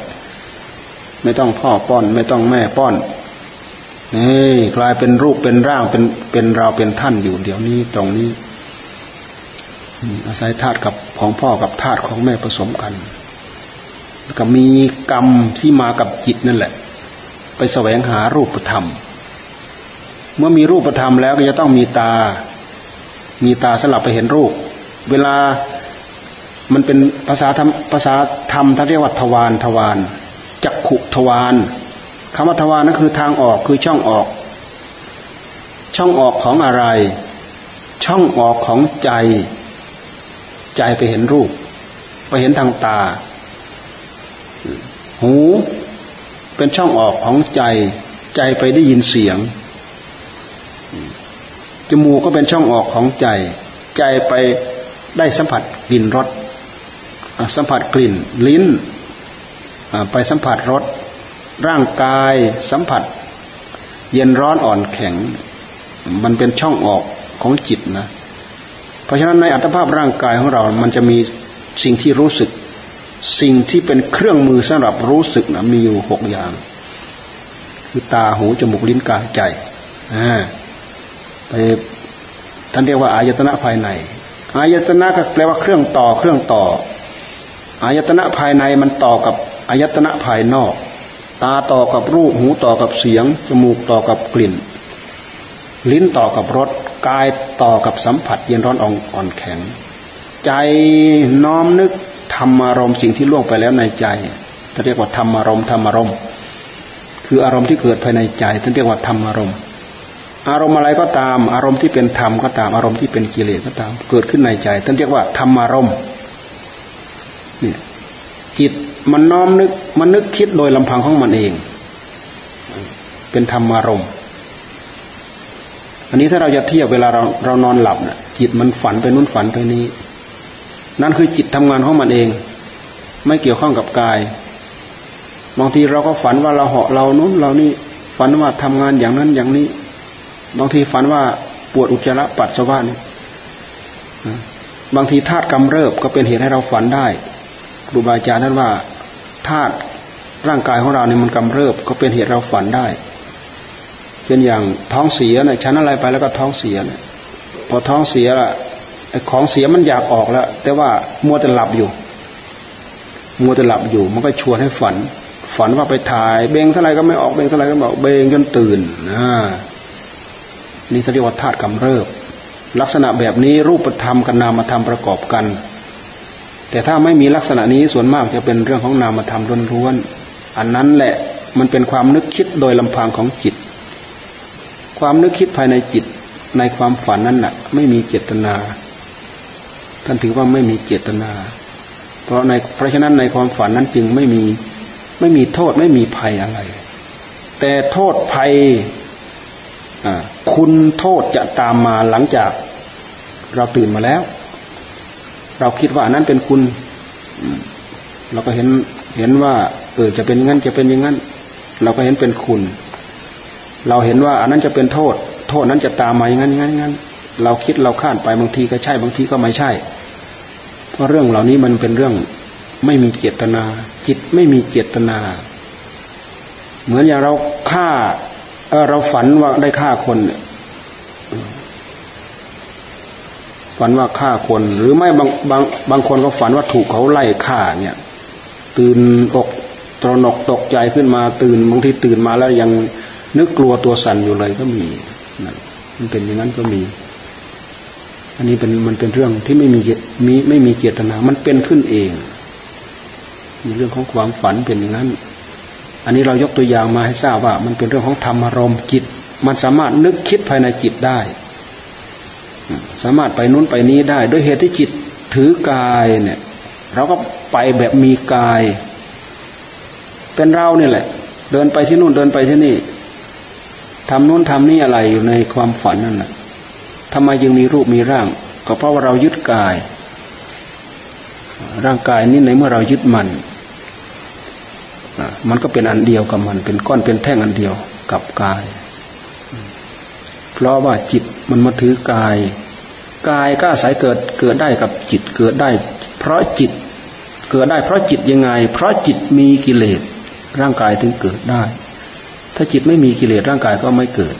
ไม่ต้องพ่อป้อน ไม่ต้องแม่ป้อนนี่กลายเป็นรูปเป็นร่างเป็นเป็นเราเป็นท่านอยู่เดี๋ยวนี้ตรงนี้ อาศัยธาตุกับของพ่อกับธาตุของแม่ผสมกันแล้วก็มีกรรมที่มากับจิตนั่นแหละ ไปแสวงหารูปธรรม เมื่อมีรูปธรรมแล้วก็จะต้องมีตา มีตาสลับไปเห็นรูป เวลามันเป็นภาษาธรรมภาษาธรรมท่านเรียกว่าทวารทวารจักขุทวารคำว่าทวารนั่นคือทางออกคือช่องออก ช่องออกของอะไร ช่องออกของใจ ใจไปเห็นรูป ไปเห็นทางตา หูเป็นช่องออกของใจ ใจไปได้ยินเสียง จมูกก็เป็นช่องออกของใจ ใจไปได้สัมผัสกลิ่นรสสัมผัสกลิ่นลิ้นไปสัมผัสรสร่างกายสัมผัส เย็นร้อนอ่อนแข็ง มันเป็นช่องออกของจิตนะ เพราะฉะนั้นในอัตภาพร่างกายของเรา มันจะมีสิ่งที่รู้สึก สิ่งที่เป็นเครื่องมือสำหรับรู้สึกนะมีอยู่หกอย่าง คือตาหูจมูกลิ้นกายใจอ่า ท่านเรียกว่าอายตนะภายใน อายตนะก็แปลว่าเครื่องต่อเครื่องต่อ อายตนะภายในมันต่อกับอายตนะภายนอก ตาต่อกับรูปหูต่อกับเสียง จมูกต่อกับกลิ่น ลิ้นต่อกับรสกายต่อกับสัมผัส เย็นร้อนอ่อนแข็ง ใจน้อมนึกธรรมารมสิ่งที่ล่วงไปแล้วในใจท่านเรียกว่าธรรมารมธรรมารมคืออารมณ์ที่เกิดภายในใจท่านเรียกว่าธรรมารมณ์ อารมณ์อะไรก็ตาม อารมณ์ที่เป็นธรรมก็ตาม อารมณ์ที่เป็นกิเลสก็ตาม เกิดขึ้นในใจท่านเรียกว่าธรรมารมณ์เนี่ยจิตมันน้อมนึกมันนึกคิดโดยลำพังของมันเอง เป็นธรรมารมณ์ อันนี้ถ้าเราจะเทียบเวลาเราเรานอนหลับนะ่ะ จิตมันฝันไปนู้นฝันไปนี้ นั่นคือจิตทำงานของมันเอง ไม่เกี่ยวข้องกับกายบางทีเราก็ฝันว่าเราเหาะเรานู้นเรานี่ฝันว่าทำงานอย่างนั้นอย่างนี้ บางทีฝันว่าปวดอุจจาระปัสสาวะนี่บางทีธาตุกำเริบก็เป็นเหตุให้เราฝันได้ครูบาอาจารย์ท่านว่าธาตุร่างกายของเราเนี่ยมันกำเริบก็เป็นเหตุเราฝันได้เช่นอย่างท้องเสียเนี่ยชั้นอะไรไปแล้วก็ท้องเสียเนี่ยพอท้องเสียละของเสียมันอยากออกแล้ว แต่ว่ามัวแต่หลับอยู่ มัวแต่หลับอยู่ มันก็ชวนให้ฝัน ฝันว่าไปถ่าย เบงเท่าไรก็ไม่ออกเบงเท่าไรก็บอกเบงจนตื่นนะ นี่เรียกว่าธาตุกำเริบ ลักษณะแบบนี้รูปธรรมกับนามธรรมประกอบกัน แต่ถ้าไม่มีลักษณะนี้ส่วนมากจะเป็นเรื่องของนามธรรมล้วนๆอันนั้นแหละมันเป็นความนึกคิดโดยลำพังของจิต ความนึกคิดภายในจิตในความฝันนั้นแหละไม่มีเจตนา ท่านถือว่าไม่มีเจตนา เพราะในเพราะฉะนั้นในความฝันนั้นจึงไม่มีไม่มีโทษไม่มีภัยอะไร แต่โทษภัย คุณโทษจะตามมาหลังจากเราตื่นมาแล้ว เราคิดว่านั้นเป็นคุณ เราก็เห็นเห็นว่า เออจะเป็นย่างนั้นจะเป็นอย่างนั้น เราก็เห็นเป็นคุณ เราเห็นว่า อันนั้นจะเป็นโทษ โทษนั้นจะตามมาอย่างนั้นอย่างนั้นอย่างนั้นเราคิดเราคาดไปบางทีก็ใช่บางทีก็ไม่ใช่ เพราะเรื่องเหล่านี้มันเป็นเรื่องไม่มีเจตนา จิตไม่มีเจตนา เหมือนอย่างเราฆ่า เออเราฝันว่าได้ฆ่าคนเนี่ยฝันว่าฆ่าคน หรือไม่บางบางบางคนก็ฝันว่าถูกเขาไล่ฆ่าเนี่ย ตื่นอกตระหนกตกใจขึ้นมา ตื่นบางทีตื่นมาแล้วยังนึกกลัวตัวสั่นอยู่เลยก็มีมันเป็นอย่างนั้นก็มี อันนี้เป็นมันเป็นเรื่องที่ไม่มีมีไม่มีเจตนา มันเป็นขึ้นเอง มีเรื่องของความฝันเป็นอย่างนั้น อันนี้เรายกตัวอย่างมาให้ทราบว่า มันเป็นเรื่องของธรรมารมณ์จิต มันสามารถนึกคิดภายในจิตได้ สามารถไปนู้นไปนี้ได้ ด้วยเหตุที่จิตถือกายเนี่ย เราก็ไปแบบมีกาย เป็นเราเนี่ยแหละ เดินไปที่นู่นเดินไปที่นี่ทำนู้นทำนี่อะไรอยู่ในความฝันนั่นแหละทำไมยังมีรูปมีร่าง ก็เพราะว่าเรายึดกาย ร่างกายนี้ในเมื่อเรายึดมัน มันก็เป็นอันเดียวกับมัน เป็นก้อนเป็นแท่งอันเดียวกับกาย เพราะว่าจิตมันมาถือกาย กายก็อาศัยเกิดเกิดได้กับจิตเกิดได้ เพราะจิตเกิดได้เพราะจิตยังไง เพราะจิตมีกิเลสร่างกายถึงเกิดได้ ถ้าจิตไม่มีกิเลสร่างกายก็ไม่เกิด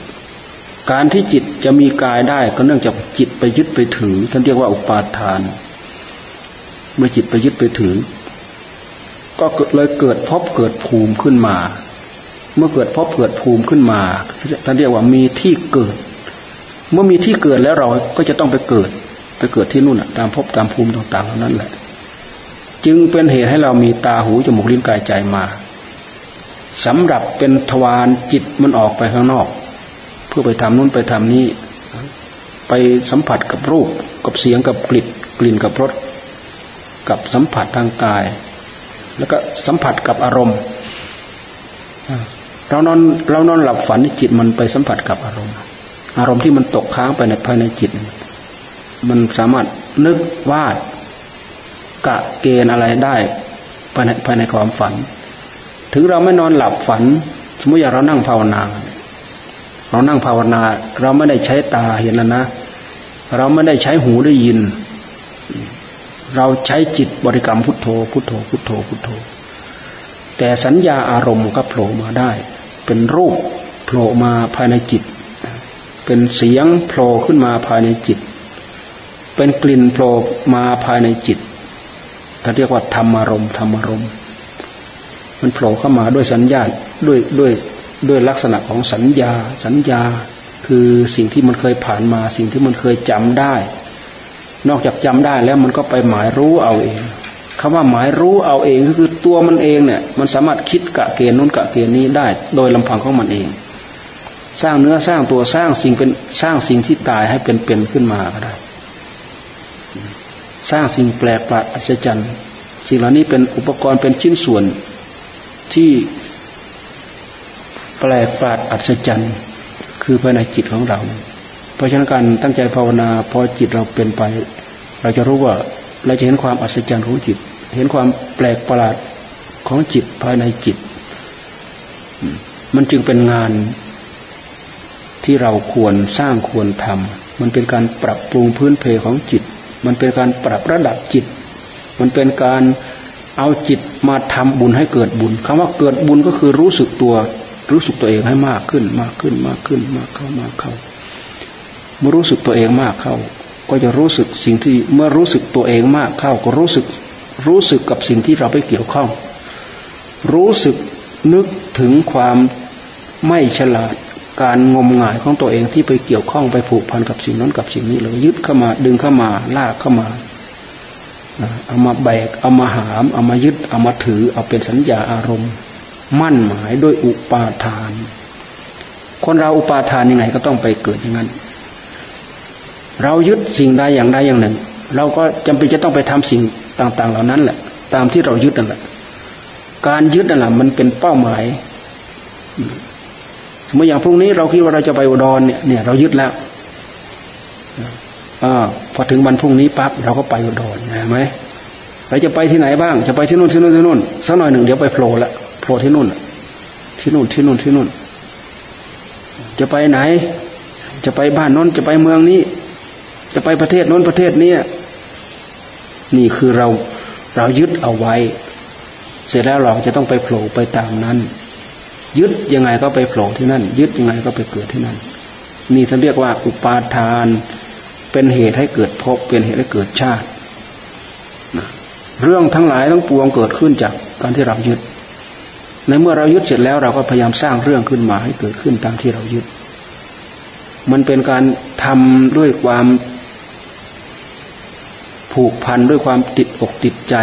การที่จิตจะมีกายได้ก็เนื่องจากจิตไปยึดไปถือท่านเรียกว่าอุปาทาน เมื่อจิตไปยึดไปถือ ก็เลยเกิดพบเกิดภูมิขึ้นมา เมื่อเกิดพบเกิดภูมิขึ้นมาท่านเรียกว่ามีที่เกิด เมื่อมีที่เกิดแล้วเราก็จะต้องไปเกิด ไปเกิดที่นู่นตามพบตามภูมิต่างๆเหล่านั้นแหละ จึงเป็นเหตุให้เรามีตาหูจมูกลิ้นกายใจมาสำหรับเป็นทวารจิตมันออกไปข้างนอก เพื่อไปทำนู่นไปทำนี้ไปสัมผัสกับรูปกับเสียงกับกลิ่นกลิ่นกับรสกับสัมผัสทางกาย แล้วก็สัมผัสกับอารมณ์เรานอนเรานอนหลับฝันจิตมันไปสัมผัสกับอารมณ์ อารมณ์ที่มันตกค้างไปในภายในจิต มันสามารถนึกวาดกะเกณฑ์อะไรได้ภายในภายในความฝัน ถึงเราไม่นอนหลับฝัน สมมติอย่างเรานั่งภาวนา เรานั่งภาวนา เราไม่ได้ใช้ตาเห็นแล้วนะ เราไม่ได้ใช้หูได้ยิน เราใช้จิตบริกรรมพุทโธ พุทโธ พุทโธ พุทโธ แต่สัญญาอารมณ์ก็โผล่มาได้ เป็นรูปโผล่มาภายในจิต เป็นเสียงโผล่ขึ้นมาภายในจิต เป็นกลิ่นโผล่มาภายในจิตถ้าเรียกว่าธรรมารมณ์ธรรมารมณ์มันโผล่เข้ามาด้วยสัญญาด้วยด้วยด้วยลักษณะของสัญญา สัญญา คือสิ่งที่มันเคยผ่านมา สิ่งที่มันเคยจำได้ นอกจากจำได้แล้วมันก็ไปหมายรู้เอาเองคำว่าหมายรู้เอาเองก็คือตัวมันเองเนี่ย มันสามารถคิดกะเกณฑ์นู้นกะเกณฑ์นี้ได้ โดยลำพังของมันเอง สร้างเนื้อสร้างตัวสร้างสิ่งเป็นสร้างสิ่งที่ตายให้เป็นเป็นขึ้นมาก็ได้ สร้างสิ่งแปลกประหลาดอัศจรรย์สิ่งเหล่านี้เป็นอุปกรณ์เป็นชิ้นส่วนที่แปลกประหลาดอัศจรรย์ คือภายในจิตของเรา ราะฉะนั้นการตั้งใจภาวนาพอจิตเราเป็นไป เราจะรู้ว่าเราจะเห็นความอัศจรรย์ของจิต เห็นความแปลกประหลาดของจิตภายในจิต มันจึงเป็นงานที่เราควรสร้างควรทำมันเป็นการปรับปรุงพื้นเพของจิต มันเป็นการปรับระดับจิต มันเป็นการเอาจิตมาทำบุญให้เกิดบุญคำว่าเกิดบุญก็คือรู้สึกตัว รู้สึกตัวเองให้มากขึ้น มากขึ้นมากขึ้นมากเข้ามากเข้า มื่อรู้สึกตัวเองมากเข้า ก็จะรู้สึกสิ่งที่เมื่อรู้สึกตัวเองมากเข้า ก็รู้สึกรู้สึกกับสิ่งที่เราไปเกี่ยวข้อง รู้สึกนึกถึงความไม่ฉลาดการงมงายของตัวเองที่ไปเกี่ยวข้องไปผูกพันกับสิ่งนั้นกับสิ่งนี้เลยยึดเข้ามาดึงเข้ามาลากเข้ามาเอามาแบกเอามาหาม เอามายึดเอามาถือ เอาเป็นสัญญาอารมณ์ มั่นหมายด้วยอุปาทาน คนเราอุปาทานยังไงก็ต้องไปเกิดอย่างนั้น เรายึดสิ่งใดอย่างใดอย่างหนึ่ง เราก็จำเป็นจะต้องไปทำสิ่งต่าง ๆ เหล่านั้นแหละ ตามที่เรายึดนั่นแหละการยึดนั่นแหละมันเป็นเป้าหมาย สมมติอย่างพรุ่งนี้เราคิดว่าเราจะไปอุดรเนี่ยเนี่ย เรายึดแล้วอพอถึงวันพรุ่งนี้ปั๊บเราก็ไปอุดรเห็นไหมเราจะไปที่ไหนบ้าง จะไปที่นู่นที่นู่นที่นู่นสักหน่อยหนึ่งเดี๋ยวไปโผล่ละโผล่ที่นู่นที่นู่นที่นู่นที่นู่น จะไปไหน จะไปบ้านน้นจะไปเมืองนี้ จะไปประเทศน้นประเทศนี้นี่คือเราเรายึดเอาไว้ เสร็จแล้วเราจะต้องไปโผล่ไปตามนั้น ยึดยังไงก็ไปโผล่ที่นั่น ยึดยังไงก็ไปเกิดที่นั่น นี่ท่านเรียกว่าอุปาทาน เป็นเหตุให้เกิดภพเป็นเหตุให้เกิดชาติเรื่องทั้งหลายทั้งปวงเกิดขึ้นจากการที่เรายึด ในเมื่อเรายึดเสร็จแล้วเราก็พยายามสร้างเรื่องขึ้นมาให้เกิดขึ้นตามที่เรายึด มันเป็นการทำด้วยความ ผูกพันด้วยความติดอกติดใจ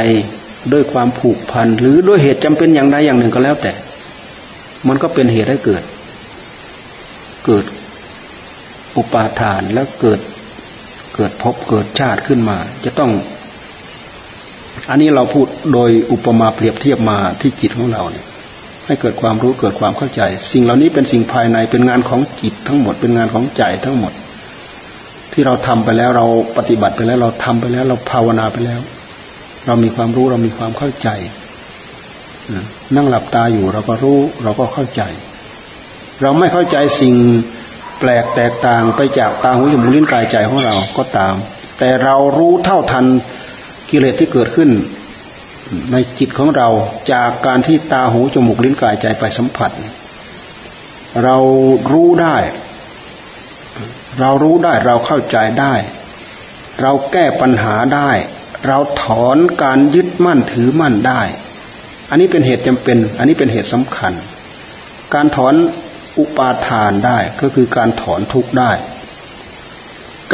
ด้วยความผูกพันหรือด้วยเหตุจำเป็นอย่างใดอย่างหนึ่งก็แล้วแต่ มันก็เป็นเหตุให้เกิด เกิดอุปาทานแล้วเกิดเกิดพบเกิดชาติขึ้นมา จะต้อง อันนี้เราพูดโดยอุปมาเปรียบเทียบมาที่จิตของเราเนี่ยให้เกิดความรู้เกิดความเข้าใจ สิ่งเหล่านี้เป็นสิ่งภายในเป็นงานของจิตทั้งหมดเป็นงานของใจทั้งหมด ที่เราทำไปแล้วเราปฏิบัติไปแล้วเราทำไปแล้ว เราภาวนาไปแล้ว เรามีความรู้เรามีความเข้าใจนั่งหลับตาอยู่เราก็รู้ เราก็เข้าใจ เราไม่เข้าใจสิ่งแปลกแตกต่างไปจากตาหูจมูกลิ้นกายใจของเราก็ตาม แต่เรารู้เท่าทันกิเลสที่เกิดขึ้น ในจิตของเราจากการที่ตาหูจมูกลิ้นกายใจไปสัมผัส เรารู้ได้ เรารู้ได้เราเข้าใจได้ เราแก้ปัญหาได้ เราถอนการยึดมั่นถือมั่นได้ อันนี้เป็นเหตุจำเป็น อันนี้เป็นเหตุสำคัญ การถอนอุปาทานได้ก็คือการถอนทุกข์ได้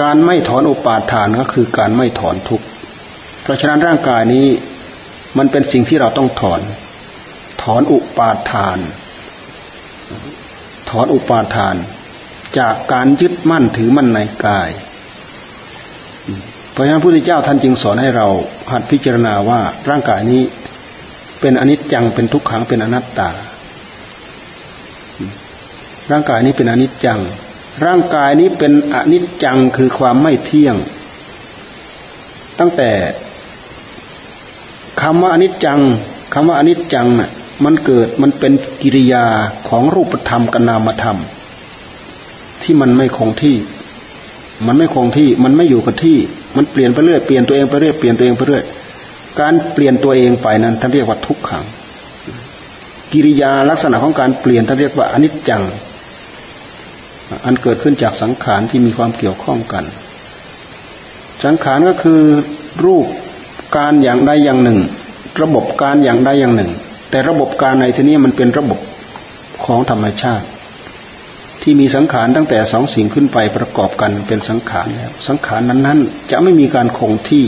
การไม่ถอนอุปาทานก็คือการไม่ถอนทุกข์เพราะฉะนั้นร่างกายนี้มันเป็นสิ่งที่เราต้องถอน ถอนอุปาทาน ถอนอุปาทาน จากการยึดมั่นถือมั่นในกาย เพราะฉะนั้นพระพุทธเจ้าท่านจึงสอนให้เราหัดพิจารณาว่าร่างกายนี้เป็นอนิจจังเป็นทุกขังเป็นอนัตตา ร่างกายนี้เป็นอนิจจัง ร่างกายนี้เป็นอนิจจังคือความไม่เที่ยง ตั้งแต่คำว่าอนิจจังคำว่าอนิจจังน่ะมันเกิดมันเป็นกิริยาของรูปธรรมกับนามธรรม ที่มันไม่คงที่ มันไม่คงที่ มันไม่อยู่กับที่ มันเปลี่ยนไปเรื่อย เปลี่ยนตัวเองไปเรื่อย เปลี่ยนตัวเองไปเรื่อย การเปลี่ยนตัวเองไปนั้นท่านเรียกว่าทุกขัง กิริยาลักษณะของการเปลี่ยนท่านเรียกว่าอนิจจัง อันเกิดขึ้นจากสังขารที่มีความเกี่ยวข้องกัน สังขารก็คือรูปการอย่างใดอย่างหนึ่ง ระบบการอย่างใดอย่างหนึ่ง แต่ระบบการในที่นี้มันเป็นระบบของธรรมชาติ ที่มีสังขารตั้งแต่สองสิ่งขึ้นไปประกอบกันเป็นสังขารแล้วสังขารนั้นๆ จะไม่มีการคงที่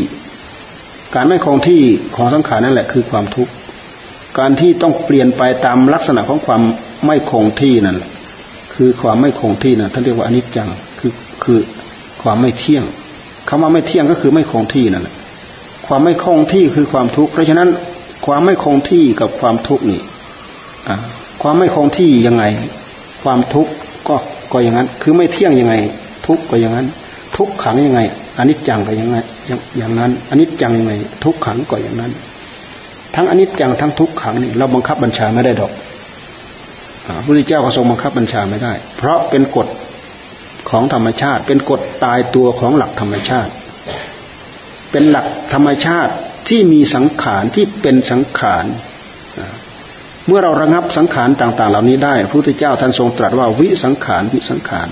การไม่คงที่ของสังขารนั่นแหละคือความทุกข์การที่ต้องเปลี่ยนไปตามลักษณะของความไม่คงที่นั่นแหละคือความไม่คงที่นะท่านเรียกว่าอนิจจังคือคือความไม่เที่ยงคำว่าไม่เที่ยงก็คือไม่คงที่นั่นแหละความไม่คงที่คือความทุกข์เพราะฉะนั้นความไม่คงที่กับความทุกข์นี่ความไม่คงที่ยังไง ความทุกข์ ก็อย่างนั้น คือไม่เที่ยงยังไง ทุกข์ก็อย่างนั้น ทุกขังยังไงอนิจจังก็อย่างนั้นอย่างนั้นอนิจจังยังไง ทุกขังก็อย่างนั้น ทั้งอนิจจังทั้งทุกขังนี่เราบังคับบัญชาไม่ได้ดอกพระพุทธเจ้าก็ทรงบังคับบัญชาไม่ได้ เพราะเป็นกฎของธรรมชาติ เป็นกฎตายตัวของหลักธรรมชาติ เป็นหลักธรรมชาติที่มีสังขารที่เป็นสังขาร เมื่อเราระงับสังขารต่าง ๆ เหล่านี้ได้ พระพุทธเจ้าท่านทรงตรัสว่าวิสังขารวิสังขาร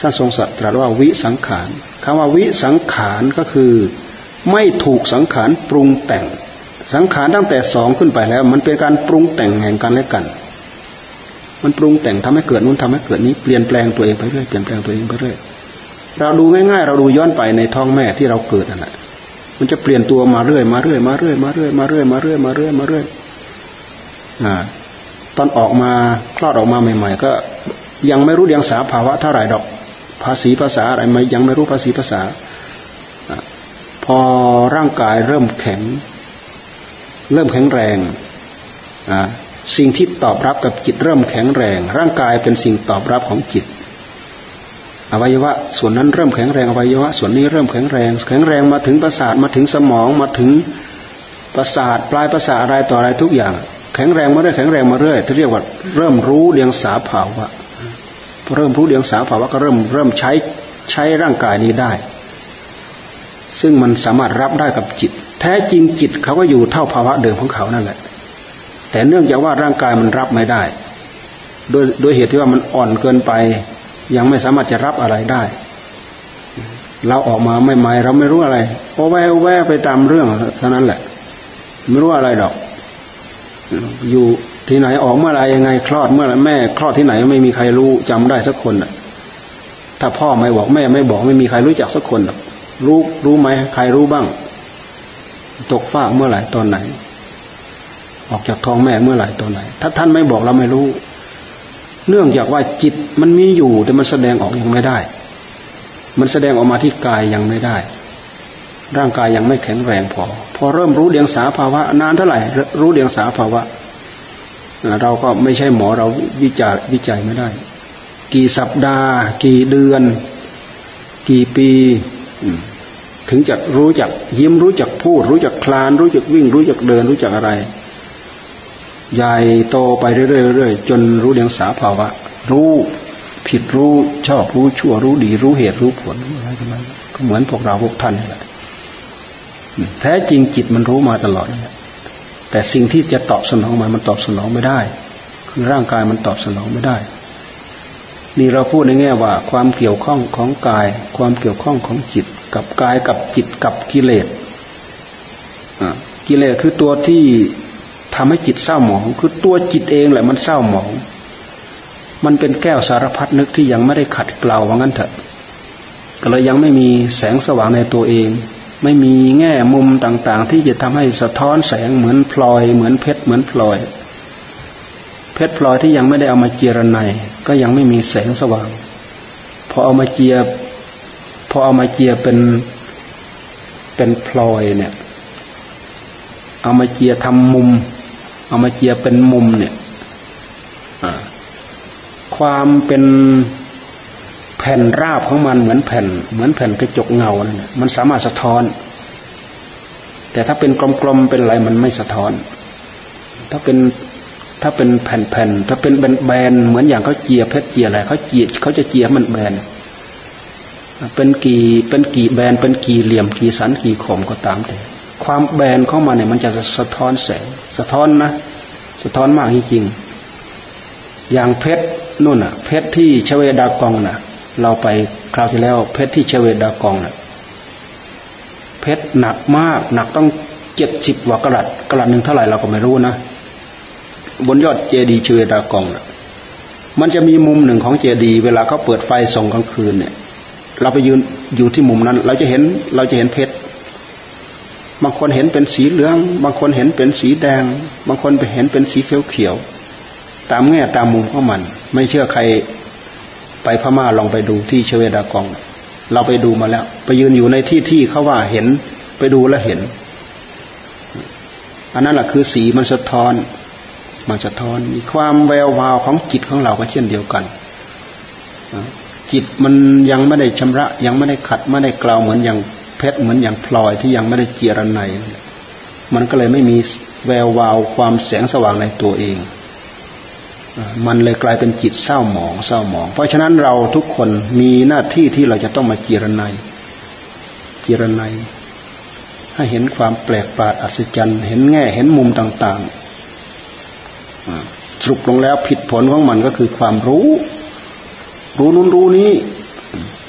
ท่านทรงตรัสว่าวิสังขารคำว่าวิสังขารก็คือ ไม่ถูกสังขารปรุงแต่ง สังขารตั้งแต่สองขึ้นไปแล้ว มันเป็นการปรุงแต่งแห่งกันและกัน มันปรุงแต่งทำให้เกิดนู้นทำให้เกิดนี้เปลี่ยนแปลงตัวเองไปเรื่อยเปลี่ยนแปลงตัวเองไปเรื่อยเราดูง่ายๆ เราดูย้อนไปในท้องแม่ที่เราเกิดนั่นแหละมันจะเปลี่ยนตัวมาเรื่อยมาเรื่อยมาเรื่อยมาเรื่อยมาเรื่อยมาเรื่อยมาเรื่อยมาเรื่อย ตอนออกมาคลอดออกมาใหม่ ๆ ก็ยังไม่รู้เดียงสาภาวะเท่าไหร่ดอก ภาษีภาษาอะไรไม่ยังไม่รู้ภาษีภาษา พอร่างกายเริ่มแข็ง เริ่มแข็งแรงสิ่งที่ตอบรับกับจิตเริ่มแข็งแรง ร่างกายเป็นสิ่งตอบรับของจิต อวัยวะ ส่วนนั้นเริ่มแข็งแรงอวัยวะ ส่วนนี้เริ่มแข็งแรง แข็งแรงมาถึงประสาทมาถึงสมองมาถึงประสาทปลายประสาทอะไรต่ออะไรทุกอย่าง แข็งแรงมาเรื่อยแข็งแรงมาเรื่อยที่เรียกว่าเริ่มรู้เดียงสาภาวะเริ่มรู้เดียงสาภาวะก็เริ่มเริ่มใช้ใช้ร่างกายนี้ได้ ซึ่งมันสามารถรับได้กับจิต แท้จริงจิตเขาก็อยู่เท่าภาวะเดิมของเขานั่นแหละ แต่เนื่องจากว่าร่างกายมันรับไม่ได้โดยโดยเหตุที่ว่ามันอ่อนเกินไป ยังไม่สามารถจะรับอะไรได้ เราออกมาไม่ไม่เราไม่รู้อะไรโอแวแวไปตามเรื่องเท่านั้นแหละ ไม่รู้อะไรดอก อยู่ที่ไหนออกเมื่อไรยังไง คลอดเมื่อไรแม่ คลอดที่ไหนไม่มีใครรู้จำได้สักคนอะ ถ้าพ่อไม่บอกแม่ไม่บอกไม่มีใครรู้จักสักคนหรอกรู้รู้ไหมใครรู้บ้าง ตกฟากเมื่อไหร่ตอนไหน ออกจากท้องแม่เมื่อไหร่ตอนไหน ถ้าท่านไม่บอกเราไม่รู้ เนื่องจากว่าจิตมันมีอยู่แต่มันแสดงออกยังไม่ได้ มันแสดงออกมาที่กายยังไม่ได้ ร่างกายยังไม่แข็งแรงพอ อเริ่มรู้เดียงสาภาวะ นานเท่าไหร่ รู้เดียงสาภาวะ เราก็ไม่ใช่หมอเราวิจัยวิจัยไม่ได้ กี่สัปดาห์ กี่เดือน กี่ปี ถึงจะรู้จักยิ้มรู้จักพูด รู้จักคลาน รู้จักวิ่ง รู้จักเดิน รู้จักอะไรใหญ่โตไปเรื่อยๆจนรู้เดียงสาภาวะ รู้ผิดรู้ชอบรู้ชั่วรู้ดี รู้เหตุรู้ผลอะไรกันก็เหมือนพวกเราพวกท่านนี่แหละ แท้จริงจิตมันรู้มาตลอด แต่สิ่งที่จะตอบสนองมันมันตอบสนองไม่ได้ คือร่างกายมันตอบสนองไม่ได้ นี่เราพูดในแง่ว่า ความเกี่ยวข้องของกาย ความเกี่ยวข้องของจิต กับกายกับจิตกับกิเลสกิเลสคือตัวที่ทำให้จิตเศร้าหมอง คือตัวจิตเองแหละมันเศร้าหมอง มันเป็นแก้วสารพัดนึกที่ยังไม่ได้ขัดเกลาว่างั้นเถอะก็เลยยังไม่มีแสงสว่างในตัวเอง ไม่มีแง่มุมต่างๆ ที่จะทำให้สะท้อนแสงเหมือนพลอย เหมือนเพชรเหมือนพลอย เพชรพลอยที่ยังไม่ได้เอามาเจียรนายก็ยังไม่มีแสงสว่าง พอเอามาเจียพอเอามาเจียเป็นเป็นพลอยเนี่ย เอามาเจียทำมุม เอามาเจียเป็นมุมเนี่ยความเป็น แผ่นราบของมันเหมือนแผ่น เหมือนแผ่นกระจกเงาเนี่ยมันสามารถสะท้อน แต่ถ้าเป็นกลมๆเป็นอะไรมันไม่สะท้อน ถ้าเป็นถ้าเป็นแผ่นๆถ้าเป็นแบนๆเหมือนอย่างเขาเจียเพชรเจียอะไรเขาเจียเขาจะเจียมันแบนเป็นกี่เป็นกี่แบนเป็นกี่เหลี่ยมกี่สันกี่ขมก็ตามแต่ความแบนเข้ามาเนี่ยมันจะสะท้อนแสงสะท้อนนะ สะท้อนมากจริงๆอย่างเพชรนู่นอะ เพชรที่เชเวดากองน่ะ เราไปคราวที่แล้ว เพชรที่เชเวดากองน่ะเพชรหนักมาก หนักต้องเจ็ดสิบกว่ากระดัดกระดัดหนึ่งเท่าไหร่เราก็ไม่รู้นะบนยอดเจดีย์เชเวดากองนะมันจะมีมุมหนึ่งของเจดีย์เวลาเขาเปิดไฟส่องกลางคืนเนี่ย เราไปยืนอยู่ที่มุมนั้น เราจะเห็นเราจะเห็นเพชรบางคนเห็นเป็นสีเหลือง บางคนเห็นเป็นสีแดง บางคนไปเห็นเป็นสีเขียวเขียวตามแง่ตามมุมของมัน ไม่เชื่อใคร ไปพม่าลองไปดูที่เชเวดากอง เราไปดูมาแล้ว ไปยืนอยู่ในที่ที่เขาว่าเห็นไปดูแล้วเห็น อันนั้นแหละคือสีมันสะท้อนมันสะท้อนมีความแวววาวของจิตของเราก็เช่นเดียวกันจิตมันยังไม่ได้ชำระยังไม่ได้ขัดไม่ได้กล่าวเหมือนอย่างเพชรเหมือนอย่างพลอยที่ยังไม่ได้เจียรนัยมันก็เลยไม่มีแวววาวความแสงสว่างในตัวเอง มันเลยกลายเป็นจิตเศร้าหมองเศร้าหมอง เพราะฉะนั้นเราทุกคนมีหน้าที่ที่เราจะต้องมาเจียรนัยเจียรนัยให้เห็นความแปลกประหลาดอัศจรรย์เห็นแง่เห็นมุมต่างๆสรุปลงแล้วผิดผลของมันก็คือความรู้ รู้นู้นรู้นี้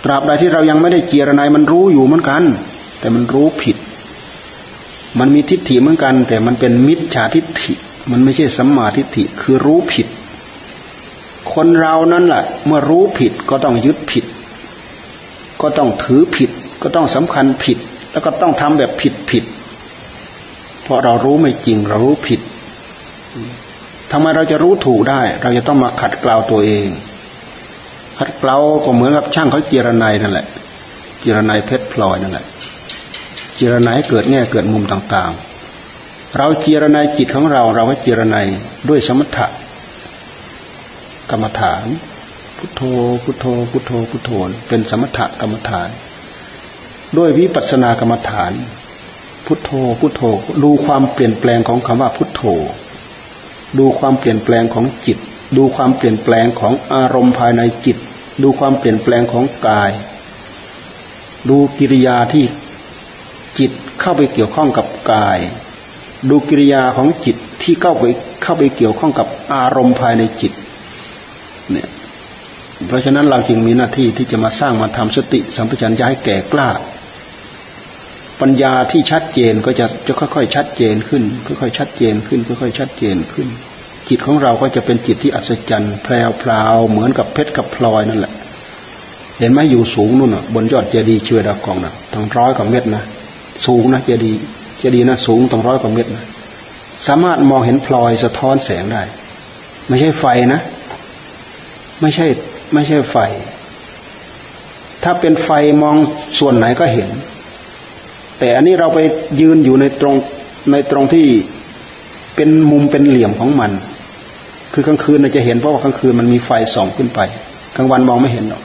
ตราบใดที่เรายังไม่ได้เจรนายมันรู้อยู่เหมือนกัน แต่มันรู้ผิด มันมีทิฏฐิเหมือนกัน แต่มันเป็นมิจฉาทิฏฐิ มันไม่ใช่สัมมาทิฏฐิคือรู้ผิด คนเรานั้นแหละเมื่อรู้ผิดก็ต้องยึดผิด ก็ต้องถือผิด ก็ต้องสำคัญผิด แล้วก็ต้องทำแบบผิดผิด เพราะเรารู้ไม่จริงเรารู้ผิดทำไมเราจะรู้ถูกได้ เราจะต้องมาขัดเกลาตัวเอง ขัดเกลาก็เหมือนกับช่างเขาเจรนายนั่นแหละ เจรนายเพชรพลอยนั่นแหละ เจรนายเกิดแง่เกิดมุมต่างๆ เราเจรนายจิตของเรา เราก็เจรนายด้วยสมถะ กรรมฐาน พุทโธพุทโธพุทโธพุทโธเป็นสมถกรรมฐาน ด้วยวิปัสสนากรรมฐาน พุทโธพุทโธดูความเปลี่ยนแปลงของคำว่าพุทโธ ดูความเปลี่ยนแปลงของจิต ดูความเปลี่ยนแปลงของอารมณ์ภายในจิต ดูความเปลี่ยนแปลงของกาย ดูกิริยาที่จิตเข้าไปเกี่ยวข้องกับกาย ดูกิริยาของจิตที่เข้าไปเข้าไปเกี่ยวข้องกับอารมณ์ภายในจิต เนี่ยเพราะฉะนั้นเราจึงมีหน้าที่ที่จะมาสร้างมาทำสติ สัมปชัญญะให้แก่กล้า ปัญญาที่ชัดเจนก็จะจะค่อยๆ ชัดเจนขึ้น ค่อยๆชัดเจนขึ้นค่อยๆชัดเจนขึ้น จิตของเราก็จะเป็นจิตที่อัศจรรย์แพรวพราวเหมือนกับเพชรกับพลอยนั่นแหละ เห็นไหมอยู่สูงนู่นน่ะ บนยอดเจดีย์เชือดากองน่ะทั้งร้อยกว่าเม็ดนะสูงนะเจดีย์เจดีย์นะสูงตั้งร้อยกว่าเมตรนะสามารถมองเห็นพลอยสะท้อนแสงได้ ไม่ใช่ไฟนะ ไม่ใช่ไม่ใช่ไฟ ถ้าเป็นไฟมองส่วนไหนก็เห็น แต่อันนี้เราไปยืนอยู่ในตรงในตรงที่เป็นมุมเป็นเหลี่ยมของมัน คือกลางคืนเราจะเห็นเพราะว่ากลางคืนมันมีไฟส่องขึ้นไป กลางวันมองไม่เห็นหรอก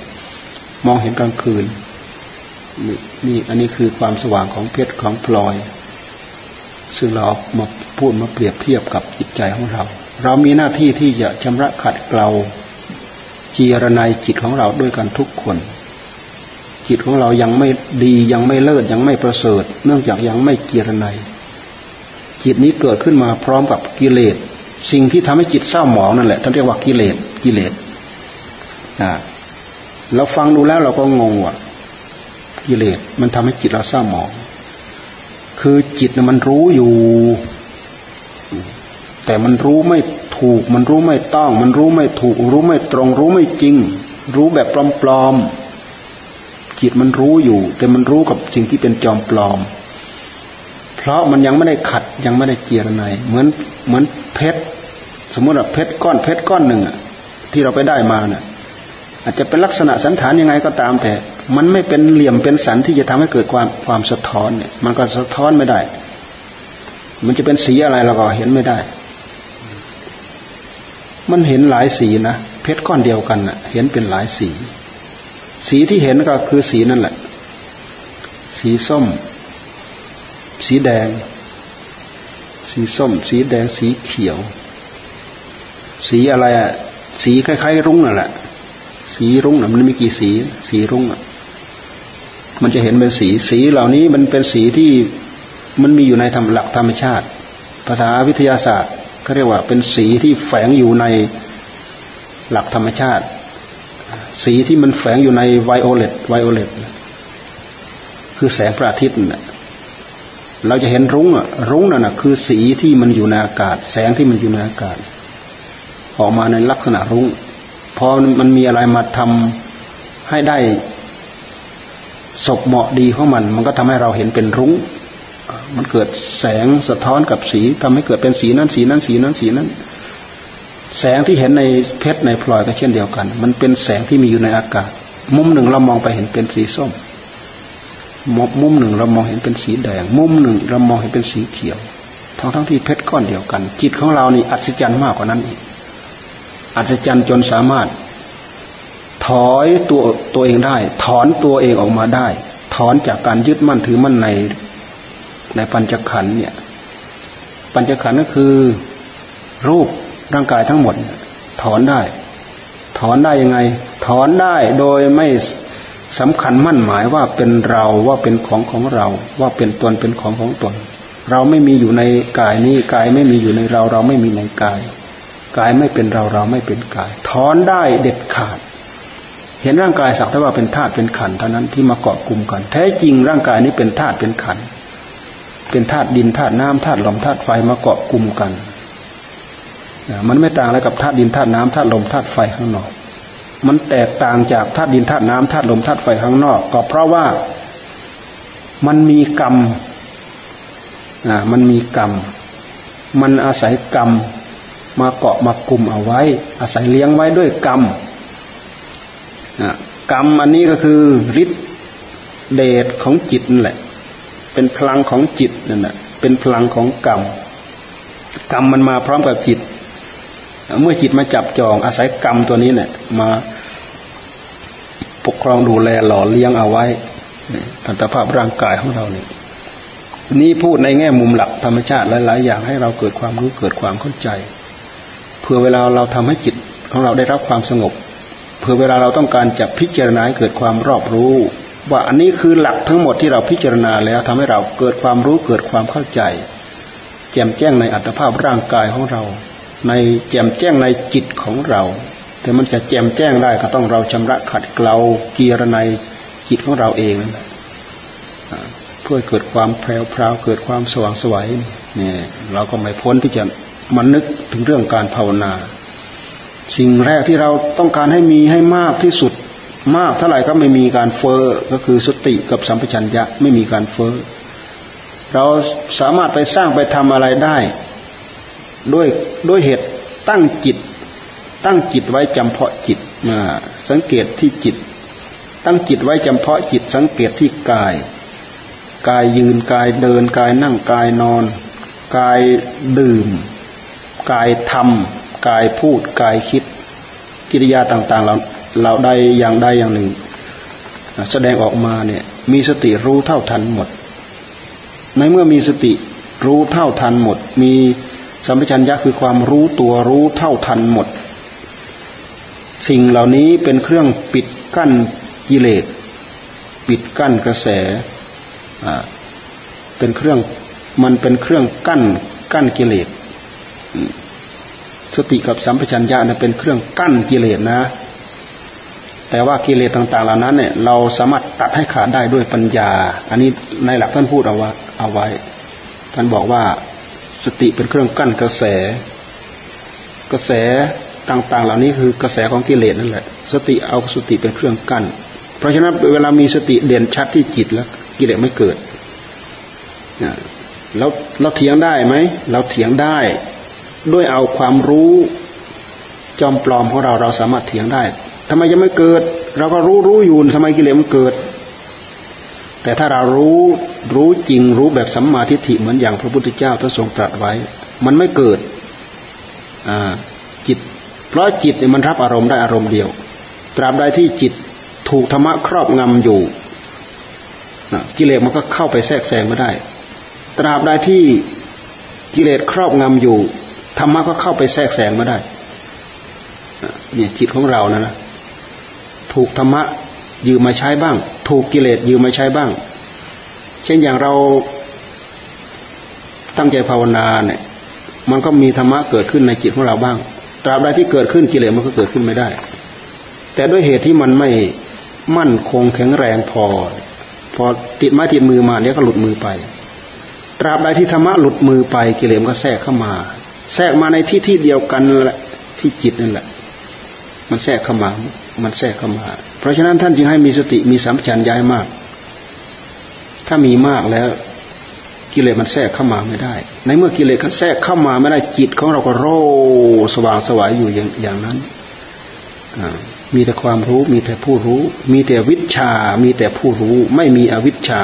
มองเห็นกลางคืน นี่อันนี้คือความสว่างของเพชรของพลอย ซึ่งเรามาพูดมาเปรียบเทียบกับจิตใจของเรา เรามีหน้าที่ที่จะชำระขัดเกลา จีรนายจิตของเราด้วยกันทุกคน จิตของเรายังไม่ดียังไม่เลิศยังไม่ประเสริฐ เนื่องจากยังไม่เกียรนายจิตนี้เกิดขึ้นมาพร้อมกับกิเลสสิ่งที่ทำให้จิตเศร้าหมองนั่นแหละท่านเรียกว่ากิเลสกิเลสอ่าเราฟังดูแล้วเราก็งงว่ะกิเลสมันทำให้จิตเราเศร้าหมอง คือจิตมันรู้อยู่ แต่มันรู้ไม่ ถูก มันรู้ไม่ต้อง มันรู้ไม่ถูก รู้ไม่ตรง รู้ไม่จริง รู้แบบปลอมๆจิตมันรู้อยู่ แต่มันรู้กับสิ่งที่เป็นจอมปลอม เพราะมันยังไม่ได้ขัดยังไม่ได้เจียรนายเหมือนเหมือนเพชรสมมติว่าเพชรก้อนเพชรก้อนหนึ่งที่เราไปได้มาเนี่ยอาจจะเป็นลักษณะสันฐานยังไงก็ตามแต่ มันไม่เป็นเหลี่ยมเป็นสันที่จะทำให้เกิดความความสะท้อนเนี่ยมันก็สะท้อนไม่ได้ มันจะเป็นสีอะไรเราก็เห็นไม่ได้ มันเห็นหลายสีนะเพชรก้อนเดียวกันนะ่ะ เห็นเป็นหลายสี สีที่เห็นก็คือสีนั่นแหละ สีส้ม สีแดง สีส้ม สีแดงสีเขียว สีอะไรอะสีคล้ายๆ รุ้งนั่นแหละ สีรุ้งน่ะมันมีกี่สี สีรุ้งอะมันจะเห็นเป็นสี สีเหล่านี้มันเป็นสีที่มันมีอยู่ในธรรมหลักธรรมชาติ ภาษาวิทยาศาสตร์ เขาเรียกว่าเป็นสีที่แฝงอยู่ในหลักธรรมชาติ สีที่มันแฝงอยู่ในไวโอเลตไวโอเลตคือแสงพระอาทิตย์เราจะเห็นรุ้งอะรุ้งนั่นนะคือสีที่มันอยู่ในอากาศ แสงที่มันอยู่ในอากาศ ออกมาในลักษณะรุ้งพอมันมีอะไรมาทำให้ได้ศพเหมาะดีของมัน มันก็ทำให้เราเห็นเป็นรุ้ง มันเกิดแสงสะท้อนกับสีทำให้เกิดเป็นสีนั้นสีนั้นสีนั้นสีนั้น แสงที่เห็นในเพชรในพลอยก็เช่นเดียวกัน มันเป็นแสงที่มีอยู่ในอากาศ มุมหนึ่งเรามองไปเห็นเป็นสีส้ม มุมหนึ่งเรามองเห็นเป็นสีแดง มุมหนึ่งเรามองเห็นเป็นสีเขียว ทั้งทั้งที่เพชรก้อนเดียวกัน จิตของเรานี่อัศจรรย์มากกว่านั้นอีก อัศจรรย์จนสามารถ ถอยตัวตัวเองได้ ถอนตัวเองออกมาได้ ถอนจากการยึดมั่นถือมั่นใน ในปัญจขันธ์เนี่ย ปัญจขันธ์ก็คือ รูปร่างกายทั้งหมด ถอนได้ ถอนได้ยังไง ถอนได้โดยไม่สำคัญมั่นหมายว่าเป็นเราว่าเป็นของของเรา ว่าเป็นตนเป็นของของตน เราไม่มีอยู่ในกายนี้กายไม่มีอยู่ในเรา เราไม่มีในกาย กายไม่เป็นเราเราไม่เป็นกาย ถอนได้เด็ดขาด เห็นร่างกายสักแต่ว่าเป็นธาตุเป็นขันเท่านั้นที่มาเกาะกลุ่มกัน แท้จริงร่างกายนี้เป็นธาตุเป็นขันธ เป็นธาตุดินธาตุน้ำธาตุลมธาตุไฟมาเกาะกลุ่มกันมันไม่ต่างอะไรกับธาตุดินธาตุน้ำธาตุลมธาตุไฟข้างนอก มันแตกต่างจากธาตุดินธาตุน้ำธาตุลมธาตุไฟข้างนอก ก็เพราะว่ามันมีกรรมมันมีกรรม มันอาศัยกรรม มาเกาะมากลุ่มเอาไว้ อาศัยเลี้ยงไว้ด้วยกรรมกรรมอันนี้ก็คือฤทธิ์เดชของจิตนั่นแหละ เป็นพลังของจิตนั่นแหละเป็นพลังของกรรมกรรมมันมาพร้อมกับจิต เมื่อจิตมาจับจอง อาศัยกรรมตัวนี้เนี่ยมาปกครองดูแลหล่อเลี้ยงเอาไว้อัตภาพร่างกายของเราเนี่ยนี่พูดในแง่มุมหลักธรรมชาติหลายๆอย่างให้เราเกิดความรู้เกิดความเข้าใจเพื่อเวลาเราทำให้จิตของเราได้รับความสงบเพื่อเวลาเราต้องการจะพิจารณาเกิดความรอบรู้ ว่าอันนี้คือหลักทั้งหมดที่เราพิจารณาแล้วทำให้เราเกิดความรู้เกิดความเข้าใจ แจ่มแจ้งในอัตภาพร่างกายของเรา ในแจ่มแจ้งในจิตของเรา แต่มันจะแจ่มแจ้งได้ก็ต้องเราชำระขัดเกลาเกียรในจิตของเราเอง เพื่อเกิดความแพรวพราวเกิดความสว่างสวยนี่เราก็ไม่พ้นที่จะมันนึกถึงเรื่องการภาวนา สิ่งแรกที่เราต้องการให้มีให้มากที่สุด มากเท่าไหร่ก็ไม่มีการเฟอ้อก็คือสติกับสัมปชัญญะไม่มีการเฟอ้อเราสามารถไปสร้างไปทำอะไรได้ ด้วยด้วยเหตุตั้งจิต ตั้งจิตไว้จำเพาะจิตสังเกตที่จิต ตั้งจิตไว้จำเพาะจิต สังเกตที่กาย กายยืนกายเดินกายนั่งกายนอน กายดื่ม กายทำกายพูดกายคิด กิริยาต่างๆเรา เราใดอย่างใดอย่างหนึ่ง แสดงออกมาเนี่ยมีสติรู้เท่าทันหมด ในเมื่อมีสติรู้เท่าทันหมด มีสัมปชัญญะคือความรู้ตัวรู้เท่าทันหมด สิ่งเหล่านี้เป็นเครื่องปิดกั้นกิเลสปิดกั้นกระแสเป็นเครื่องมันเป็นเครื่องกั้นกั้นกิเลสสติกับสัมปชัญญะนี่ยเป็นเครื่องกั้นกิเลสนะ แต่ว่ากิเลสต่างๆเหล่านั้นเนี่ยเราสามารถตัดให้ขาดได้ด้วยปัญญา อันนี้ในหลักท่านพูดเอาไว้เอาไว้ ท่านบอกว่าสติเป็นเครื่องกั้นกระแส กระแสต่างๆ เหล่านี้คือกระแสของกิเลสนั่นแหละ สติเอาสติเป็นเครื่องกั้น เพราะฉะนั้นเวลามีสติเด่นชัดที่จิตแล้วกิเลสไม่เกิดแล้วเราเถียงได้ไหมเราเถียงได้ ด้วยเอาความรู้จอมปลอมของเราเราสามารถเถียงได้ ทำไมยังไม่เกิด เราก็รู้รู้อยู่ทำไมกิเลสมันเกิด แต่ถ้าเรารู้รู้จริงรู้แบบสัมมาทิฏฐิเหมือนอย่างพระพุทธเจ้าท่านทรงตรัสไว้ มันไม่เกิดจิต เพราะจิตมันรับอารมณ์ได้อารมณ์เดียว ตราบใดที่จิตถูกธรรมะครอบงำอยู่กิเลสมันก็เข้าไปแทรกแซงไม่ได้ ตราบใดที่กิเลสครอบงำอยู่ธรรมะก็เข้าไปแทรกแซงไมาได้เนี่ยจิตของเรานะนะ ถูกธรรมะยืมมาใช้บ้าง ถูกกิเลสยืมมาใช้บ้าง เช่นอย่างเราตั้งใจภาวนาเนี่ยมันก็มีธรรมะเกิดขึ้นในจิตของเราบ้าง ตราบใดที่เกิดขึ้นกิเลสมันก็เกิดขึ้นไม่ได้ แต่ด้วยเหตุที่มันไม่มั่นคงแข็งแรงพอ พอติดไม้ติดมือมาเนี้ยก็หลุดมือไป ตราบใดที่ธรรมะหลุดมือไปกิเลสก็แทรกเข้ามา แทรกมาในที่ที่เดียวกันแหละที่จิตนั่นแหละ มันแทรกเข้ามา มันแทรกเข้ามา เพราะฉะนั้นท่านจึงให้มีสติมีสัมผัสย้ายมาก ถ้ามีมากแล้วกิเลสมันแทรกเข้ามาไม่ได้ ในเมื่อกิเลสแทรกเข้ามาไม่ได้จิตของเราก็โรสว่างสวายอยู่อย่างอย่างนั้นมีแต่ความรู้ มีแต่ผู้รู้ มีแต่วิชา มีแต่ผู้รู้ ไม่มีอวิชชา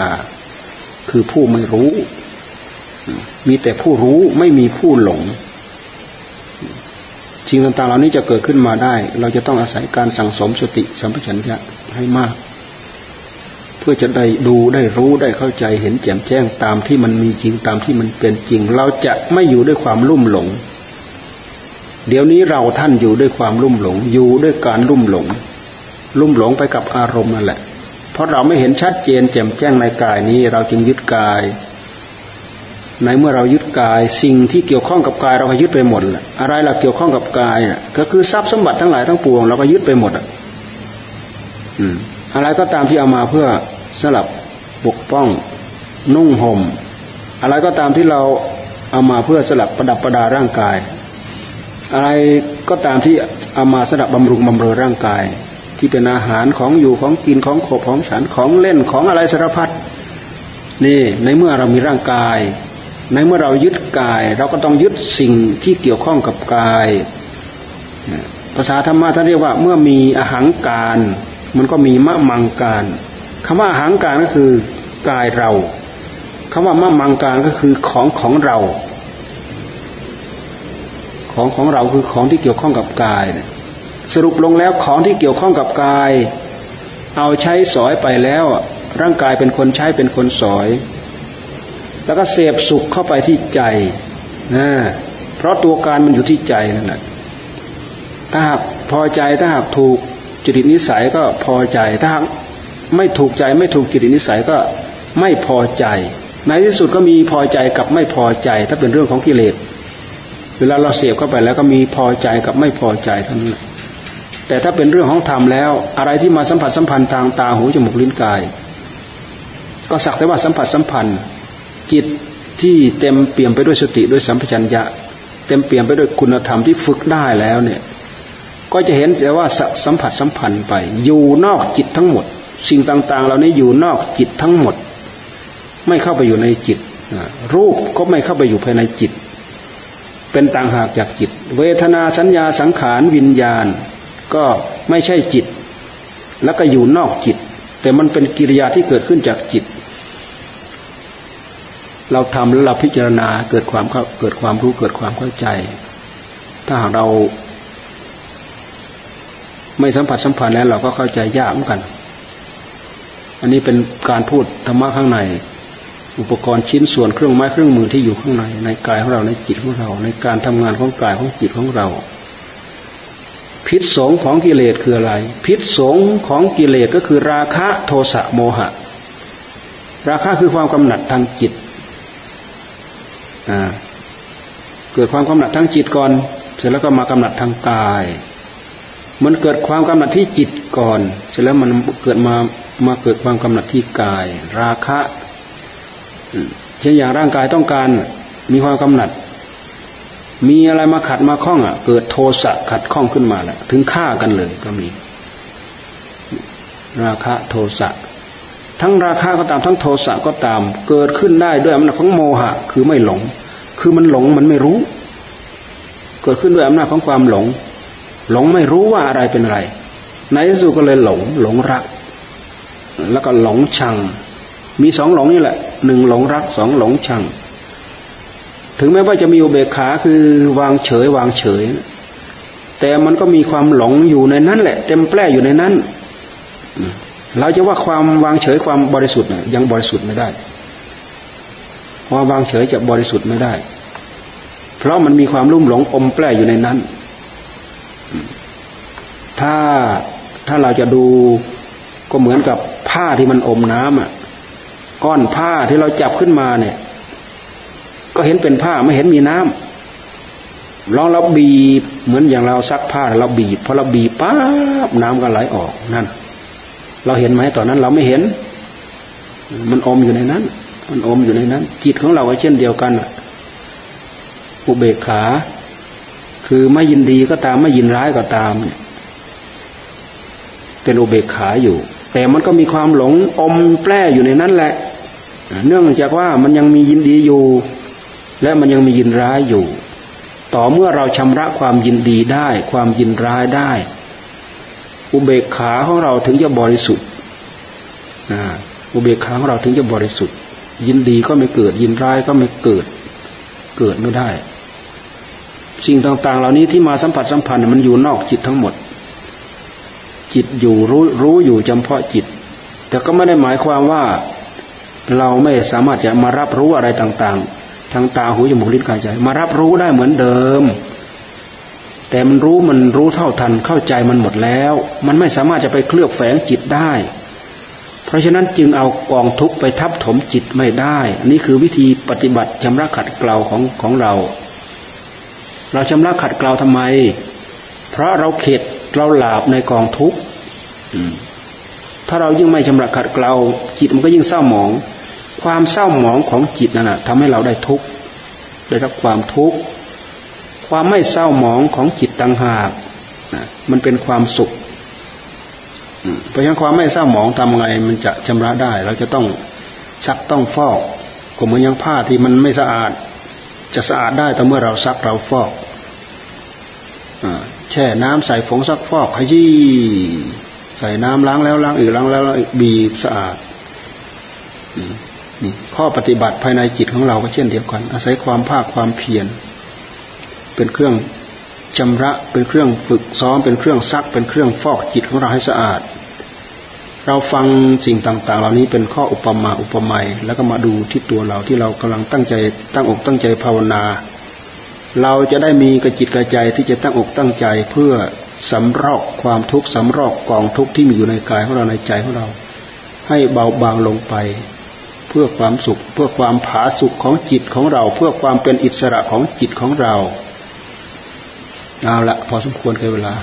คือผู้ไม่รู้ มีแต่ผู้รู้ไม่มีผู้หลง สิ่งต่างๆเหล่านี้จะเกิดขึ้นมาได้ เราจะต้องอาศัยการสั่งสมสติสัมปชัญญะให้มาก เพื่อจะได้ดูได้รู้ได้เข้าใจเห็นแจ่มแจ้งตามที่มันมีจริงตามที่มันเป็นจริง เราจะไม่อยู่ด้วยความลุ่มหลง เดี๋ยวนี้เราท่านอยู่ด้วยความลุ่มหลง อยู่ด้วยการลุ่มหลง ลุ่มหลงไปกับอารมณ์นั่นแหละ เพราะเราไม่เห็นชัดเจนแจ่มแจ้งในกายนี้ เราจึงยึดกาย ในเมื่อเรายึดกาย สิ่งที่เกี่ยวข้องกับกายเราก็ยึดไปหมดแหละอะไรล่ะเกี่ยวข้องกับกายก็คือทรัพย์สมบัติทั้งหลายทั้งปวงเราก็ยึดไปหมดอะอะไรก็ตามที่เอามาเพื่อสลับปกป้องนุ่งห่มอะไรก็ตามที่เราเอามาเพื่อสลับประดับประดาร่างกาย อะไรก็ตามที่เอามาสลับบำรุงบำเรอร่างกาย ที่เป็นอาหารของอยู่ของกินของขบของฉันของเล่นของอะไรสารพัดนี่ในเมื่อเรามีร่างกาย ในเมื่อเรายึดกาย เราก็ต้องยึดสิ่งที่เกี่ยวข้องกับกาย ภาษาธรรมะท่านเรียกว่า เมื่อมีอาหางการ มันก็มีมะมังการคำว่าอาหางการก็คือกายเราคำว่ามะมังการก็คือของของเรา ของของเราคือของที่เกี่ยวข้องกับกาย สรุปลงแล้วของที่เกี่ยวข้องกับกาย เอาใช้สอยไปแล้ว ร่างกายเป็นคนใช้เป็นคนสอย แล้วก็เสพสุขเข้าไปที่ใจนะเพราะตัวการมันอยู่ที่ใจนั่นแหละถ้าหากพอใจถ้าหากถูกจริตนิสัยก็พอใจ ถ้าหากไม่ถูกใจไม่ถูกจริตนิสัยก็ไม่พอใจ ในที่สุดก็มีพอใจกับไม่พอใจ ถ้าเป็นเรื่องของกิเลสเวลาเราเสียบเข้าไปแล้วก็มีพอใจกับไม่พอใจเท่านั้นแต่ถ้าเป็นเรื่องของธรรมแล้ว อะไรที่มาสัมผัสสัมพันธ์ทางตาหูจมูกลิ้นกาย ก็สักแต่ว่าสัมผัสสัมพันธ์ จิตที่เต็มเปี่ยมไปด้วยสติด้วยสัมปชัญญะ เต็มเปี่ยมไปด้วยคุณธรรมที่ฝึกได้แล้วเนี่ย ก็จะเห็นแต่ว่าสัมผัสสัมพันธ์ไป อยู่นอกจิตทั้งหมด สิ่งต่าง ๆ เหล่านี้อยู่นอกจิตทั้งหมด ไม่เข้าไปอยู่ในจิตรูปก็ไม่เข้าไปอยู่ภายในจิต เป็นต่างหากจากจิต เวทนาสัญญาสังขารวิญญาณ ก็ไม่ใช่จิต แล้วก็อยู่นอกจิต แต่มันเป็นกิริยาที่เกิดขึ้นจากจิต เราทำแล้วเราพิจารณาเกิดความเกิดความรู้เกิดความเข้าใจ ถ้าหากเรา ไม่สัมผัสสัมพันธ์แล้วเราก็เข้าใจยากเหมือนกัน อันนี้เป็นการพูดธรรมะข้างใน อุปกรณ์ชิ้นส่วนเครื่องไม้เครื่องมือที่อยู่ข้างใน ในกายของเราในจิตของเรา ในการทำงานของกายของจิตของเรา พิษสงของกิเลสคืออะไร พิษสงของกิเลสก็คือราคะโทสะโมหะ ราคะคือความกำหนัดทางจิต เกิดความกำหนัดทางจิตก่อน เสร็จแล้วก็มากำหนัดทางกาย มันเกิดความกำหนัดที่จิตก่อน เสร็จแล้วมันเกิดมามาเกิดความกำหนัดที่กาย ราคะเช่นอย่างร่างกายต้องการมีความกำหนัด มีอะไรมาขัดมาข้องอะ เกิดโทสะขัดข้องขึ้นมาแหละถึงฆ่ากันเลยก็มี ราคะโทสะ ทั้งราคะก็ตามทั้งโทสะก็ตาม เกิดขึ้นได้ด้วยอำนาจของโมหะ คือไม่หลง คือมันหลงมันไม่รู้ เกิดขึ้นด้วยอำนาจของความหลง หลงไม่รู้ว่าอะไรเป็นอะไรในที่สุดก็เลยหลง หลงรัก แล้วก็หลงชัง มีสองหลงนี่แหละหนึ่งหลงรักสองหลงชัง ถึงแม้ว่าจะมีอุเบกขาคือวางเฉย วางเฉย แต่มันก็มีความหลงอยู่ในนั้นแหละ เต็มแปร่อยู่ในนั้น เราจะว่าความวางเฉยความบริสุทธิ์ยังบริสุทธิ์ไม่ได้ว่าวางเฉยจะบริสุทธิ์ไม่ได้ เพราะมันมีความลุ่มหลงอมแปร่อยู่ในนั้น ถ้าถ้าเราจะดูก็เหมือนกับผ้าที่มันอมน้ำอะ ก้อนผ้าที่เราจับขึ้นมาเนี่ย ก็เห็นเป็นผ้าไม่เห็นมีน้ำลองเราบีบเหมือนอย่างเราซักผ้าเราบีบพอเราบีบปั๊บน้ำก็ไหลออกนั่น เราเห็นไหมตอนนั้นเราไม่เห็น มันอมอยู่ในนั้น มันอมอยู่ในนั้น จิตของเราก็เช่นเดียวกันอุเบกขา คือไม่ยินดีก็ตามไม่ยินร้ายก็ตาม เป็นอุเบกขาอยู่ แต่มันก็มีความหลงอมแปร่อยู่ในนั้นแหละ เนื่องจากว่ามันยังมียินดีอยู่ และมันยังมียินร้ายอยู่ ต่อเมื่อเราชำระความยินดีได้ ความยินร้ายได้ อุเบกขาของเราถึงจะบริสุทธิ์อุเบกขาของเราถึงจะบริสุทธิ์ ยินดีก็ไม่เกิด ยินร้ายก็ไม่เกิด เกิดไม่ได้ สิ่งต่าง ๆ เหล่านี้ที่มาสัมผัสสัมพันธ์มันอยู่นอกจิตทั้งหมด จิตอยู่รู้รู้อยู่จำเพาะจิต แต่ก็ไม่ได้หมายความว่าเราไม่สามารถจะมารับรู้อะไรต่าง ๆ ทางตาหูจมูกลิ้นกายใจ มารับรู้ได้เหมือนเดิม แต่มันรู้มันรู้เท่าทันเข้าใจมันหมดแล้ว มันไม่สามารถจะไปเคลือบแฝงจิตได้ เพราะฉะนั้นจึงเอากองทุกข์ไปทับถมจิตไม่ได้ อันนี้คือวิธีปฏิบัติชำระขัดเกลาของของเรา เราชำระขัดเกลาทำไม เพราะเราเข็ดเราหลาบในกองทุกข์ถ้าเรายิ่งไม่ชำระขัดเกลาจิตมันก็ยิ่งเศร้าหมอง ความเศร้าหมองของจิตนั่นแหะทำให้เราได้ทุกข์ได้รับความทุกข์ ความไม่เศร้าหมองของจิตต่างหากมันเป็นความสุขเพราะฉะนั้นความไม่เศร้าหมองทำไงมันจะชำระได้ เราจะต้องซักต้องฟอกก็เหมือนยังผ้าที่มันไม่สะอาด จะสะอาดได้แต่เมื่อเราซักเราฟอกแช่น้ำใส่ผงซักฟอกขยี้ใส่น้ำล้างแล้วล้างอีกล้างแล้วบีบสะอาดนี่ข้อปฏิบัติภายในจิตของเราก็เช่นเดียวกัน อาศัยความภาคความเพียร เป็นเครื่องชำระเป็นเครื่องฝึกซ้อมเป็นเครื่องซัก เป็นเครื่องฟอกจิตของเราให้สะอาด เราฟังสิ่งต่าง ๆ เหล่านี้เป็นข้ออุปมาอุปไมยแล้วก็มาดูที่ตัวเราที่เรากำลังตั้งใจตั้งอกตั้งใจภาวนา เราจะได้มีกระจิตกระใจที่จะตั้งอกตั้งใจเพื่อสำรอกความทุกข์สำรอกกองทุกข์ที่มีอยู่ในกายของเราในใจของเรา ให้เบาบางลงไป เพื่อความสุข เพื่อความผาสุขของจิตของเรา เพื่อความเป็นอิสระของจิตของเรา เอาละพอสมควรเกินเวลา